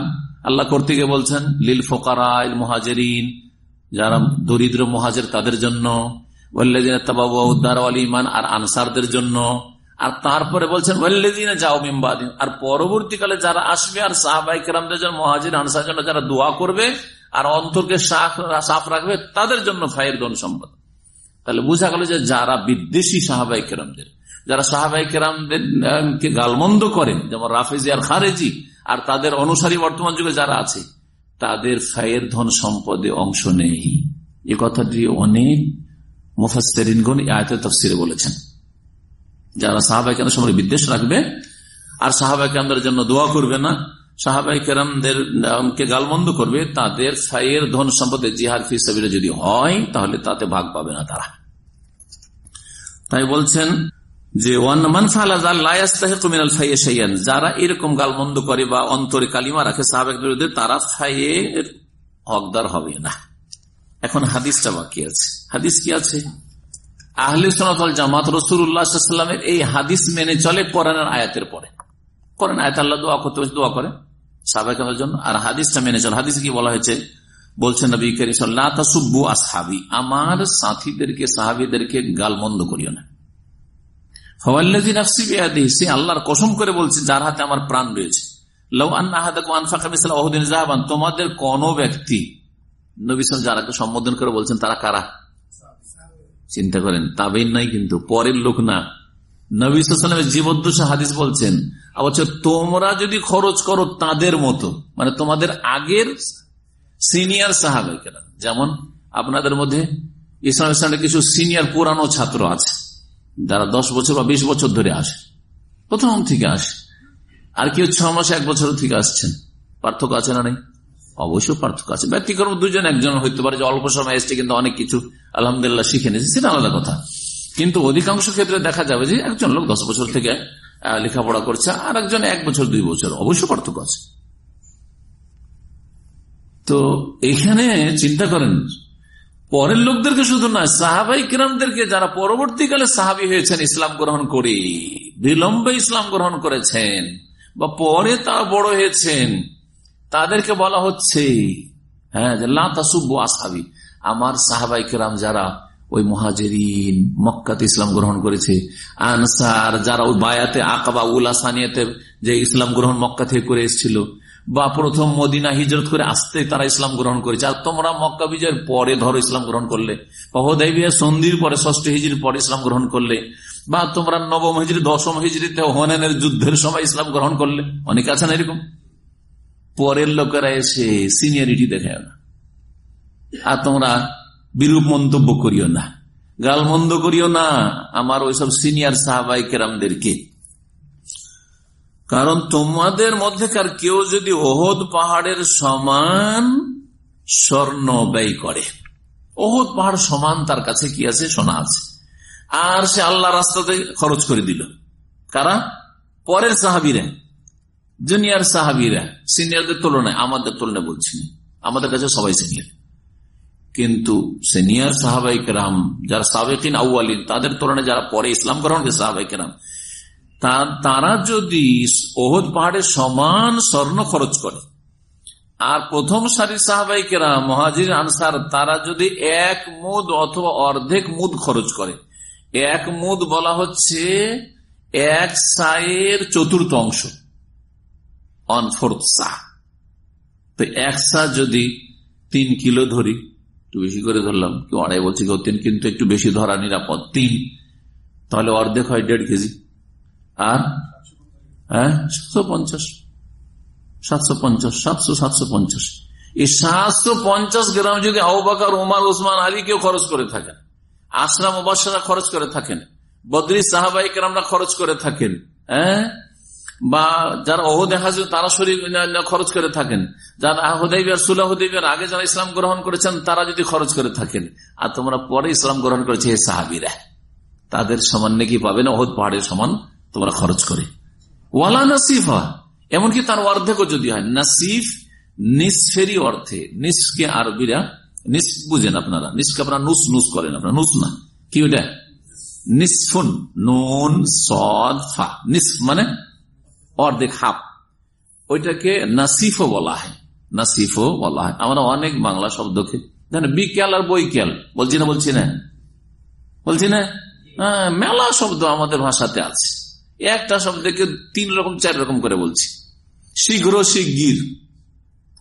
আল্লাহ করতে গিয়ে বলছেন, লিল ফোকারা মহাজেরিন, যারা দরিদ্র মহাজের তাদের জন্য বললে যে তাবাবুদ্দার ইমান আর আনসারদের জন্য। আর তারপরে বলছেন যাও মিম্বাদিন আর পরবর্তীকালে যারা আসবে, আর সাহবাই কেরামদের জন্য মহাজির আনসার জন্য যারা দোয়া করবে, আর অন্তরকে সাফ রাখবে, তাদের জন্য ফাইয়ের ধন সম্পদ। তাহলে বোঝা গেল যে যারা বিদ্বেষী সাহাবাই কেরামদের, যারা সাহাবাই কেরামদেরকে গালমন্দ করেন, যেমন রাফেজি আর খারেজি, আর তাদের অনুসারী বর্তমান যুগে যারা আছে, তাদের ফায়ের ধন সম্পদে অংশ নেই। এ কথাটি অনেক মুফাসেরিনগণ আয়তের তফসিরে বলেছেন। যারা সাহাবাই কেন সময় বিদ্বেষ রাখবে, আর সাহাবাই কেন্দ্রের জন্য দোয়া করবে না সাহাবাই কেরামদের কে গালমন্দ করবে, তাদের ফাইয়ের ধন সম্পদে জিহাদ ফিসাবিরে যদি হয়, তাহলে তাতে ভাগ পাবে না তারা। তাই বলছেন যে যারা এরকম গালমন্দ করে বা অন্তরে কালিমা রাখে সাহাবেক বিরুদ্ধে, তারা ফাইয়ের হকদার হবে না। এখন হাদিসটা বাকি আছে। হাদিস কি আছে? আহলে সোনাতল জামাত রসুল্লাহামের এই হাদিস মেনে চলে কোরআনের আয়াতের পরে। করেন আয়াত আল্লাহ দোয়া করতে দোয়া করে জন্য। আর হাদিসটা মেনে চলে। হাদিস কি বলা হয়েছে? বলছেন নবী আসহাবি, আমার সাথীদেরকে, সাহাবিদেরকে গালমন্দ করিও না। আল্লাহর কসম করে বলছে, যার হাতে আমার প্রাণ রয়েছে। তোমাদের কোন ব্যক্তি নবীলাম যারাকে সম্বোধন করে বলছেন, তারা কারা? চিন্তা করেন তাবেই নাই কিন্তু, পরের লোক না। নবীলামের জীবদ্দশা হাদিস বলছেন, অবশ্য তোমরা যদি খরচ করো তাদের মতো মানে তোমাদের আগের সিনিয়র সাহাবাইকেরা যেমন আপনাদের মধ্যে ইসলাম ইসলামের কিছু সিনিয়র পুরানো ছাত্র আছে, যারা দশ বছর বা বিশ বছর ধরে আসে, প্রথম থেকে আসে, আর কেউ ছ মাসে এক বছর থেকে আসছেন, পার্থক্য আছে না নেই? অবশ্যই পার্থক্য আছে। ব্যক্তিক্রম দুজন, একজন হইতে পারে যে অল্প সময় এসছে, কিন্তু অনেক কিছু আলহামদুলিল্লাহ শিখে নিয়েছে, সেটা আলাদা কথা। কিন্তু অধিকাংশ ক্ষেত্রে দেখা যাবে যে একজন লোক দশ বছর থেকে লেখাপড়া করছে, আর একজন এক বছর, দুই বছর। অবশ্যই পার্থক্য আছে। তো এখানে চিন্তা করেন, পরের লোকদেরকে শুধু না সাহাবাই কিরামদেরকে যারা পরবর্তীকালে সাহাবি হয়েছেন, ইসলাম গ্রহণ করে, বিলম্বে ইসলাম গ্রহণ করেছেন, বা পরে তারা বড় হয়েছেন তাদেরকে বলা হচ্ছে হ্যাঁ যে লাসুব্বু আসাবি আমার সাহাবাই কিরাম যারা ওই মহাজেরিন, মক্কাতে ইসলাম গ্রহণ করেছে, আনসার যারা ওই বায়াতে আকাবা, উলা সানিয়াতে যে ইসলাম গ্রহণ মক্কা থেকে করে এসেছিল, বা প্রথম মদিনা হিজরত করে আসতে তারা ইসলাম গ্রহণ করেছে। আর তোমরা মক্কা বিজয়ের পরে ধরো ইসলাম গ্রহণ করলে পহদাইবিয়া সন্ধির পরে, ষষ্ঠ হিজড়ির পরে ইসলাম গ্রহণ করলে, বা তোমরা নবম হিজড়ি দশম হিজড়িতে হনানের যুদ্ধের সময় ইসলাম গ্রহণ করলে, অনেকে আছেন এরকম? পরের লোকেরা এসে সিনিয়রিটি দেখায় না আর তোমরা বিরূপ মন্তব্য করিও না। গাল মন্দ করিও না আমার ওইসব সিনিয়র সাহাবাই কেরামদেরকে। কারণ তোমাদের মধ্যেকার কেউ যদি ওহদ পাহাড়ের সমান স্বর্ণ ব্যয় করে। ওহদ পাহাড় সমান তার কাছে কি আছে? সোনা আছে। আর সে আল্লাহ রাস্তাতে খরচ করে দিল। কারা? পরের সাহাবিরা। জুনিয়র সাহাবিরা, সিনিয়রদের তুলনায় আমাদের তুলনায় বলছি আমাদের কাছে সবাই সিনিয়র। কিন্তু সিনিয়র সাহাবাই কেরাম, যারা সাবেকিন আউআলিন তাদের তুলনায় যারা পরে ইসলাম গ্রহণ করে সাহাবাই কেরাম তারা যদি ওহদ পাহাড়ে সমান স্বর্ণ খরচ করে, আর প্রথম সারি সাহাবাই কেরাম, মহাজির আনসার, তারা যদি এক মুদ অথবা অর্ধেক মুদ খরচ করে, এক মুদ বলা হচ্ছে এক সায়ের চতুর্থ অংশ। অন ফোর্থ সাহ তো এক সা যদি তিন কিলো ধরি, একটু বেশি করে ধরলাম, কেউ আড়াই কেউ তিন, কিন্তু একটু বেশি ধরা নিরাপদ, তিন, তাহলে অর্ধেক হয় দেড় কেজি। আর? হ্যাঁ? সাতশো পঞ্চাশ। সাতশো পঞ্চাশ, সাতশো সাতশো পঞ্চাশ। এই সাতশো পঞ্চাশ গ্রাম যদি আলী খরচ করে থাকেন ওবাসারা খরচ করে থাকেন, বদ্রি সাহাবাই কেরামরা খরচ করে থাকেন হ্যাঁ? বা যারা অহুদে হাজির তারা শরীর খরচ করে থাকেন। যারা হুদাইবিয়ার সুলাহ হুদাইবিয়ার, আগে যারা ইসলাম গ্রহণ করেছেন, তারা যদি খরচ করে থাকেন। আর তোমরা পরে ইসলাম গ্রহণ করেছে, হে সাহাবিরা। তাদের সমান নাকি পাবে না, অহুদ পাহাড়ের সমান তোমরা খরচ করে। ওয়ালা নাসিফা, এমনকি তার অর্ধেকও যদি হয়। নাসিফ নিসফেরি অর্থে, নিসকে আরবিরা, নিস বুঝেন আপনারা, নিসকে আপনারা নুস নুস করেন আপনারা, নুস না। কি ওটা নিসফুন, নুন, সদ, ফা। নিস মানে অর্ধেক হাফ। ওইটাকে নাসিফও বলা হয়। নাসিফও বলা হয়। আমরা অনেক বাংলা শব্দকে জানেন বিকেল আর বৈকেল বলছি না বলছি না? বলছি না? হ্যাঁ, মেলা শব্দ আমাদের ভাষাতে আছে। একটা শব্দকে তিন রকম চার রকম করে বলছি। শীঘ্র শিগগির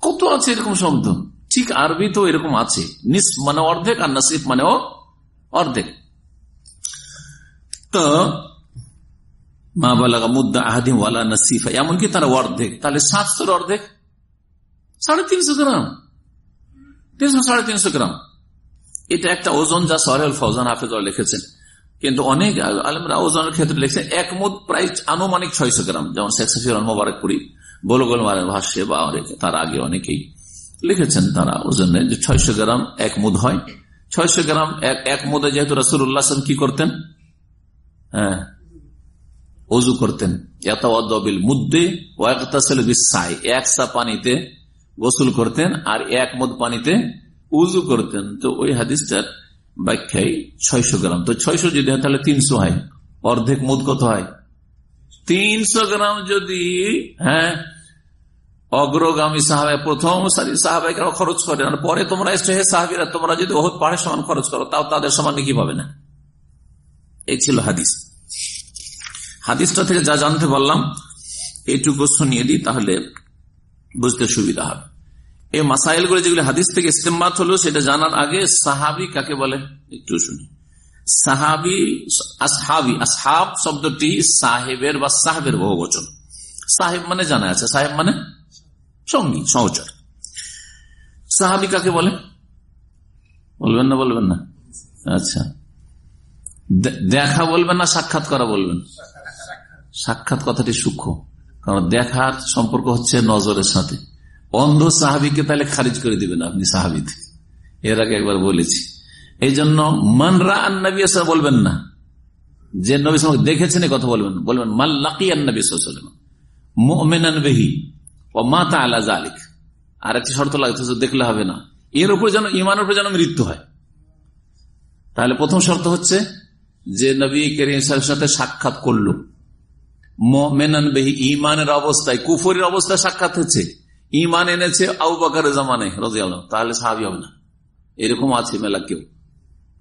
কত আছে এরকম শব্দ? ঠিক আরবি তো এরকম আছে। নিস মানে অর্ধেক আর নাসিফ মানে অর্ধেক। তো মা বালাগা মুদ্দা আহাদিম ওয়ালা নাসিফা, এমনকি তারা অর্ধেক, তাহলে সাতশোর অর্ধেক? সাড়ে তিনশো গ্রাম। তিনশো, সাড়ে তিনশো গ্রাম। এটা একটা ওজন যা সহেল ফৌজান হাফেজ লিখেছেন। কিন্তু অনেক আলমরা ওজনের ক্ষেত্রে লিখছেন, এক মুদ প্রায় আনুমানিক ছয়শো গ্রাম। যেমন শেখ সফির মোবারকপুরি, বলগোল ভাষ্যে বা তার আগে অনেকেই লিখেছেন তারা ওজনে যে ছয়শো গ্রাম এক মুদ হয়। ছয়শো গ্রাম এক মুদে যেহেতু রাসুল্লাহ কি করতেন? হ্যাঁ অজু করতেন। মুদ্দে একসা পানিতে গোসল করতেন আর এক মদ পানিতে উজু করতেন। তো ওই হাদিসটার ব্যাখ্যায় ছয়শো গ্রাম। তো ছয়শো যদি হয়, তাহলে তিনশো হয়। অর্ধেক মুদ কত হয়? তিনশো গ্রাম যদি হ্যাঁ অগ্রগামী সাহাবাই প্রথম সারি সাহাবাইকে খরচ করে। আর পরে তোমরা এসছো, হে সাহাবিরা, তোমরা যদি বহুত পাহাড়ের সমান খরচ করো, তাও তাদের সমান কি পাবে না। এই ছিল হাদিস। হাদিসটা থেকে যা জানতে পারলাম, এইটুকু শুনিয়ে দিই, তাহলে বুঝতে সুবিধা হবে। এই মাসাইলগুলো যেগুলো হাদিস থেকে ইস্তেমাত হলো, সেটা জানার আগে সাহাবি কাকে বলে? একটু শুনি। সাহাবি, আসহাবি, আসহাব শব্দটি সাহেবের বা সাহেবের বহু বচন সাহেব মানে জানা আছে। সাহেব মানে সঙ্গী, সহচর। সাহাবি কাকে বলে? বলবেন না বলবেন না। আচ্ছা। দেখা বলবেন না, সাক্ষাৎ করা বলবেন? সাক্ষাৎ কথাটি সূক্ষ্ম। কারণ দেখার সম্পর্ক হচ্ছে নজরের সাথে। অন্ধ সাহাবিকে তাহলে খারিজ করে দিবেন আপনি সাহাবিতে। এর আগে একবার বলেছি। এই জন্য মানরা আন্নবী বলবেন না। যে নবী দেখেছেন কথা বলবেন বলবেন মাল্লাকি আন্নবী মোমেনান বেহি ও মাতা আলা জালিক আর একটি শর্ত লাগছে দেখলে হবে না। এর উপর যেন ইমানের উপর যেন মৃত্যু হয়। তাহলে প্রথম শর্ত হচ্ছে যে নবী করিম সাথে সাক্ষাৎ করল। মেনান বেহি ইমানের অবস্থায়, কুফরের অবস্থায় সাক্ষাৎ হচ্ছে ইমান এনেছে আউ বাকার জামানে রাজিয়াল তাহলে সাহাবি হবে না। এরকম আছে মেলা কেউ।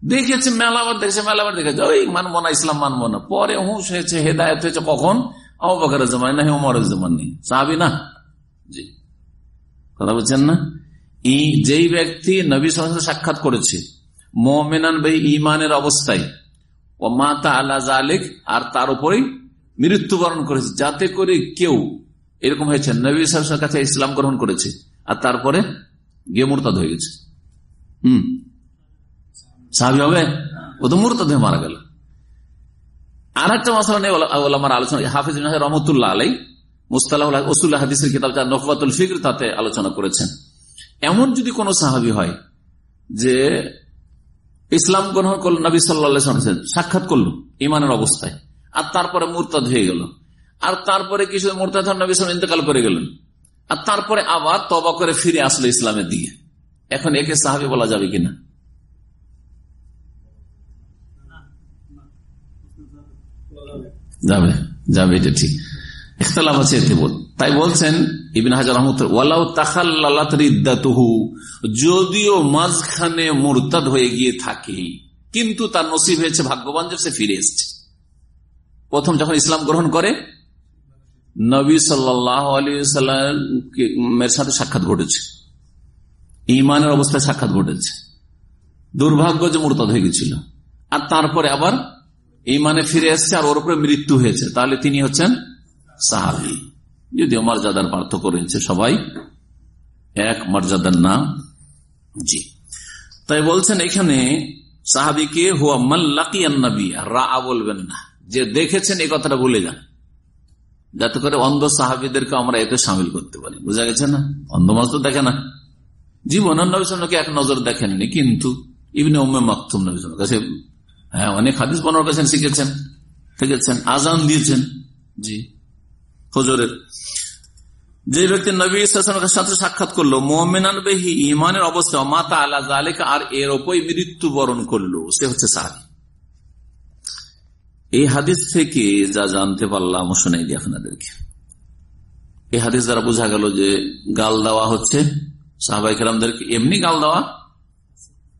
দেখেছে মেলাবার দেখেছে মেলাবার, দেখেছে। ওই মানবো না ইসলাম মানবো না পরে হুঁশ হয়েছে, হেদায়ত হয়েছে কখন? আউ বাকার জামান না উমরের নেই। সাহাবি না? কথা বলছেন না? যেই ব্যক্তি নবী সাক্ষাৎ করেছে, মোমেনান ভাই ইমানের অবস্থায় ও মাতা আল্লাহ জালেক আর তার উপরেই মৃত্যুবরণ করেছে। যাতে করে কেউ এরকম হয়েছে, নবী সাহেবের কাছে ইসলাম গ্রহণ করেছে, আর তারপরে গিয়ে মুরতাদ হয়ে গেছে। হম। সাহাবি হবে? ও তো মুরতাদ হয়ে মারা গেল। আর একটা মশলা নেই আমার আলোচনা, হাফিজ রহমতুল্লাহ আলাই আলোচনা করেছেন। এমন যদি কোন সাহাবি হয় যে ইসলাম গ্রহণ করল, নবী সাল্লা সাক্ষাৎ করল ইমানের অবস্থায় আর তারপরে মুরতাদ হয়ে গেল। আর তারপরে কিছু মোরতাদ নবী ইন্তেকাল করে গেলেন। আর তারপরে আবার তবা করে ফিরে আসলো ইসলামের দিকে। এখন একে সাহাবি বলা যাবে কিনা? যাবে যাবে, এটা ঠিক। ইখতলাফ আছে এতে বল। তাই বলছেন ইবিন হাজার ওয়ালাউ তাখাল্লাহু যদিও মাঝখানে মোরতাদ হয়ে গিয়ে থাকে, কিন্তু তার নসিব হয়েছে ভাগ্যবান যে সে ফিরে এসছে। প্রথম যখন ইসলাম গ্রহণ করে, নবী সাল্লামের সাথে সাক্ষাৎ ঘটেছে। ইমানের অবস্থায় সাক্ষাৎ ঘটেছে। দুর্ভাগ্য যে মোরতাদ হয়ে গেছিল। আর তারপরে আবার ইমানে ফিরে এসছে আর ওর উপরে মৃত্যু হয়েছে। তাহলে তিনি হচ্ছেন সাহাবি। যদিও মর্যাদার পার্থক্য রয়েছে সবাই, এক মর্যাদার নাম, জি। তাই বলছেন এখানে সাহাবিকে হুয়া মাল্লাকি রা বলবেন না। যে দেখেছেন এই কথাটা বলে যান। যাতে করে অন্ধ সাহাবিদেরকে আমরা এতে সামিল করতে পারি। বোঝা গেছে না? অন্ধ মাস তো দেখে না? জীবন নবীকে এক নজর দেখেননি, কিন্তু ইবনে উম্মে মাকতুম নবী কাছে হ্যাঁ অনেক হাদিস বনার কাছে শিখেছেন, থেকেছেন, আজান দিয়েছেন। জি হজরের যে ব্যক্তি নবী সাথে সাক্ষাৎ করল মোহামেনান বেহি ইমানের অবস্থা মাতা আল্লাহ জালেকা আর এর ওপর মৃত্যুবরণ করল, সে হচ্ছে সাহাবি। এই হাদিস থেকে যা জানতে পারলাম শোনাই দিই আপনাদেরকে। এই হাদিস দ্বারা বোঝা গেল যে গাল দেওয়া হচ্ছে সাহবাই কালামদেরকে এমনি গাল দেওয়া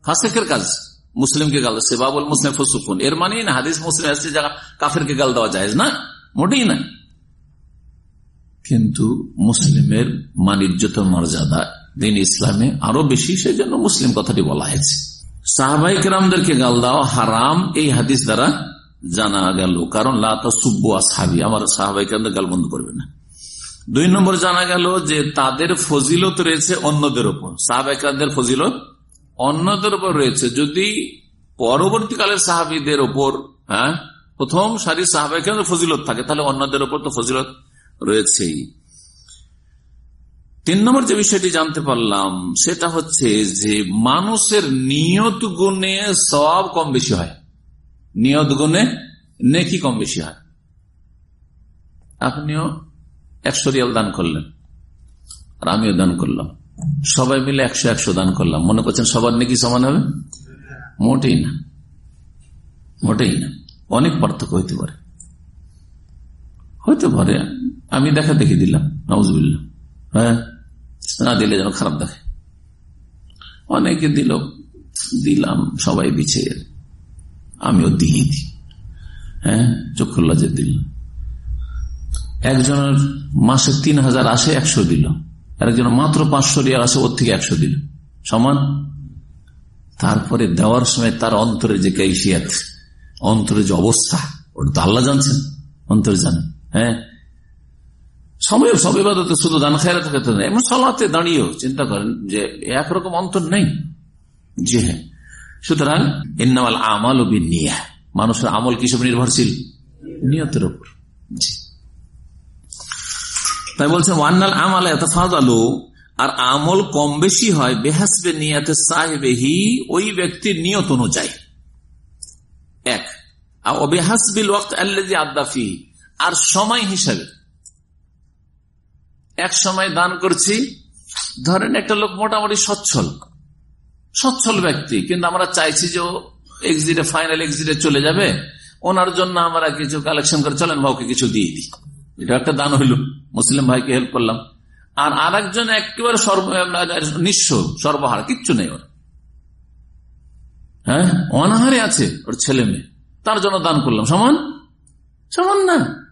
ফাঁসেকের কাজ, মুসলিমকে গাল সেবাবুল মুসলিম ফসুকুন। এর মানে না, হাদিস মুসলিম আসছে যা কাফেরকে গাল দেওয়া যায় না, মোটেই না। কিন্তু মুসলিমের মানিজ্যত মর্যাদা দিন ইসলামে আরও বেশি সেই জন্য মুসলিম কথাটি বলা হয়েছে। সাহাবাই কেরামদেরকে গাল দেওয়া হারাম, এই হাদিস দ্বারা জানা গেল, কারণ লাতা সুব্ব সাহাবি আমার সাহাবাই কেন্দ্র গাল বন্ধ করবে না। দুই নম্বর জানা গেল যে তাদের ফজিলত রয়েছে অন্যদের ওপর সাহাবাইকারদের ফজিলত অন্যদের উপর রয়েছে। যদি পরবর্তীকালের সাহাবিদের ওপর হ্যাঁ প্রথম সারি সাহাবাইকার ফজিলত থাকে, তাহলে অন্যদের ওপর তো ফজিলত রয়েছেই। তিন নম্বর যে বিষয়টি জানতে পারলাম, সেটা হচ্ছে যে মানুষের নিয়ত গুণে সব কম বেশি হয়। নিয়ত গুণে নেকি কম বেশি হয়। আপনিও একশো রিয়াল দান করলেন, আর আমিও দান করলাম। সবাই মিলে একশো একশো দান করলাম। মনে করছেন সবার নাকি সমান হবে? মোটেই না। মোটেই না। অনেক পার্থক্য হইতে পারে। হইতে পারে। আমি দেখা দেখি দিলাম। নজবুল্লাহ হ্যাঁ? না দিলে যেন খারাপ দেখে। অনেকে দিল, দিলাম, সবাই বিছিয়ে আমিও দিয়ে দিই হ্যাঁ? চক্ষু লজে দিলাম একজনের মাসে তিন হাজার আসে, একশো দিল। একজন মাত্র পাঁচশো রিয়াল আসে, ওর থেকে একশো দিল। সমান? তারপরে দেওয়ার সময় তার অন্তরে যে কৈফিয়াত অন্তরে যে অবস্থা, ওটা তো আল্লাহ জানছেন। অন্তরে জানেন হ্যাঁ? সময় সব এবাদতে শুধু দান খায়রাত ক্ষেত্রে এমন সলাতে দাঁড়িয়েও চিন্তা করেন যে একরকম অন্তর নেই। জি হ্যাঁ। সুতরাং ইন্নামাল আমাল ও নিয়া মানুষের আমল কিসব নির্ভরশীল? নিয়তের উপর। তাই বলছেন ওয়ান্নাল আমাল এত আর আমল কম বেশি হয় বেহাসবে নিয়াতে ওই ব্যক্তির নিয়ত অনুযায়ী। এক বেহাসবিল ওয়াক্ত আল্লাজি আদাফি আর সময় হিসাবে। এক সময় দান করছি, ধরেন একটা লোক মোটামুটি সচ্ছল সচ্ছল ব্যক্তি, কিন্তু আমরা চাইছি যে এক্সিটে ফাইনাল এক্সিটে চলে যাবে। ওনার জন্য আমরা কিছু কালেকশন করে, চলেন ভাউকে কিছু দিয়ে দিই। এটা একটা দান হইল। মুসলিম ভাইকে হেল্প করলাম। আর আর একজন একেবারে নিঃস্ব, সর্বহার, কিচ্ছু নেই ওর। হ্যাঁ? অনাহারে আছে ওর ছেলে মেয়ে। তার জন্য দান করলাম। সমান? সমান না।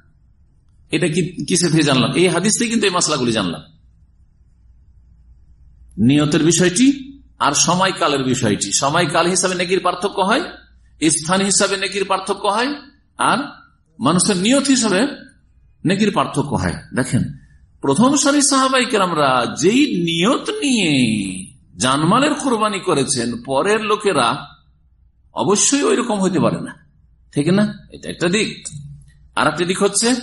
এটা কিসে থেকে জানলাম? এই হাদিস থেকে কিন্তু এই মশলাগুলি জানলাম। নিয়তের বিষয়টি আর সময়কালের বিষয়টি। সময়কাল হিসাবে নেকির পার্থক্য হয়, স্থান হিসাবে নেকির পার্থক্য হয়, আর মানুষের নিয়ত হিসাবে নেকির পার্থক্য হয়। দেখেন প্রথম সারি সাহাবাইকে আমরা যেই নিয়ত নিয়ে জানমালের কোরবানি করেছেন, পরের লোকেরা অবশ্যই ওই রকম হইতে পারে না। ঠিক না? এটা একটা দিক। আর একটা দিক হচ্ছে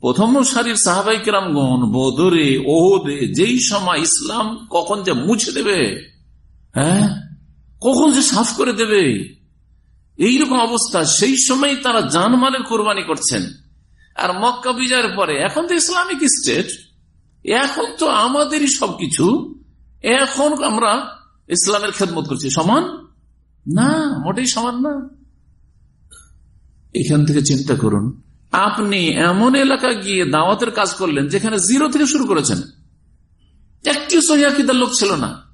প্রথম সারির সাহাবাই কেরামগণ বদরে, ওহদে যেই সময় ইসলাম কখন যে মুছে দেবে হ্যাঁ? কখন যে সাফ করে দেবে? এইরকম অবস্থা। সেই সময় তারা জানমালের কোরবানি করছেন। আর মক্কা বিজয়ের পরে, এখন তো ইসলামিক স্টেট। এখন তো আমাদেরই সবকিছু। এখন আমরা ইসলামের খেদমত করছি। সমান? না, মোটেই সমান না। এখান থেকে চিন্তা করুন। আপনি এমন এলাকা গিয়ে দাওয়াতের কাজ করলেন, যেখানে জিরো থেকে শুরু করেছেন। একটি সহিদার লোক ছিল না।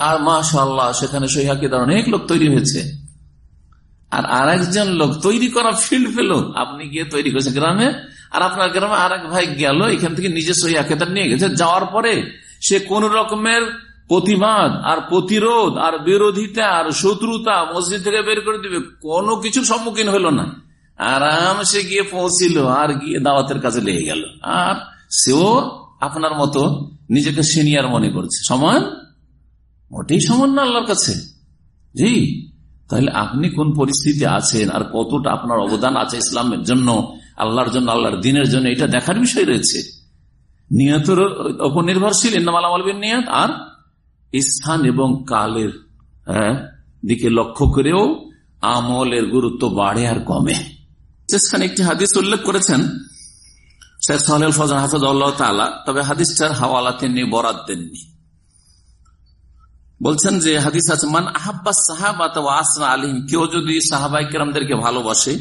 আর মাশাল্লাহ সেখানে সহিদার অনেক লোক তৈরি হয়েছে। আর আরেকজন লোক তৈরি করা ফিল্ড পেল। আপনি গিয়ে তৈরি করেছেন গ্রামে, আর আপনার গ্রামে আর ভাই গেল, এখান থেকে নিজে সহিদার নিয়ে গেছে। যাওয়ার পরে সে কোন রকমের প্রতিবাদ আর প্রতিরোধ আর বিরোধিতা আর শত্রুতা মসজিদ থেকে বের করে দিবে, কোনো কিছুর সম্মুখীন হইল না। আরামসে গিয়ে পৌঁছিল আর গিয়ে দাওয়াতের কাছে লেগে গেল। আর সেও আপনার মতো নিজেকে সিনিয়র মনে করছে। সমান মোটেই সমান না আল্লাহর কাছে। জি, তাহলে আপনি কোন পরিস্থিতি আছেন আর কতটা আপনার অবদান আছে ইসলামের জন্য, আল্লাহর জন্য, আল্লাহর দিনের জন্য, এটা দেখার বিষয় রয়েছে। নিয়তের ওপর নির্ভরশীল ইন্নামালামালবিন নিয়ত আর স্থান এবং কালের দিকে লক্ষ্য করেও আমলের গুরুত্ব বাড়ে আর কমে। সেখানে একটি হাদিস উল্লেখ করেছেন শেখ হাফিজ আল্লাহ তালা তবে হাদিসটার হাওয়ালা তিনি বরাদ দেননি। বলছেন যে হাদিস আছে, মান আহাব্বা সাহাবাত আসনা আলিম কেউ যদি সাহাবাই কেরামদেরকে ভালোবাসে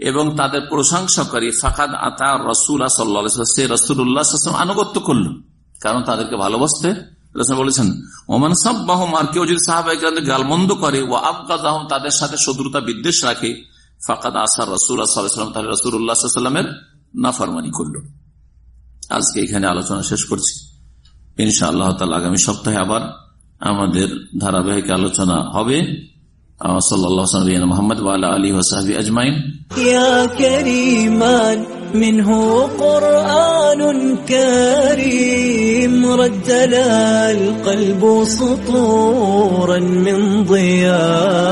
এবং তাদের প্রশংসা করে, ফাকাদ আতা সাল্লাহ সে রসুল্লাহ আনুগত্য করল। কারণ তাদেরকে ভালোবাসতে বলেছেন, ওমান সাব্বাহম আর কেউ যদি সাহাবাই কেরামদের গালমন্দ করে ও আবগাদাহম তাদের সাথে শত্রুতা বিদ্বেষ রাখে, ফাকাদ আসার রসুল্লাহ সাল্লাম তাহলে রসুল্লাহামের নাফারমানি করল। আজকে এখানে আলোচনা শেষ করছি। ইনশা আল্লাহ তালা আগামী সপ্তাহে আবার আমাদের ধারাবাহিক আলোচনা হবে صلى الله عليه وسلم محمد وعلى آله وصحبه أجمعين يا كريمان منه قرآن كريم ردنا القلب سطورا من ضياء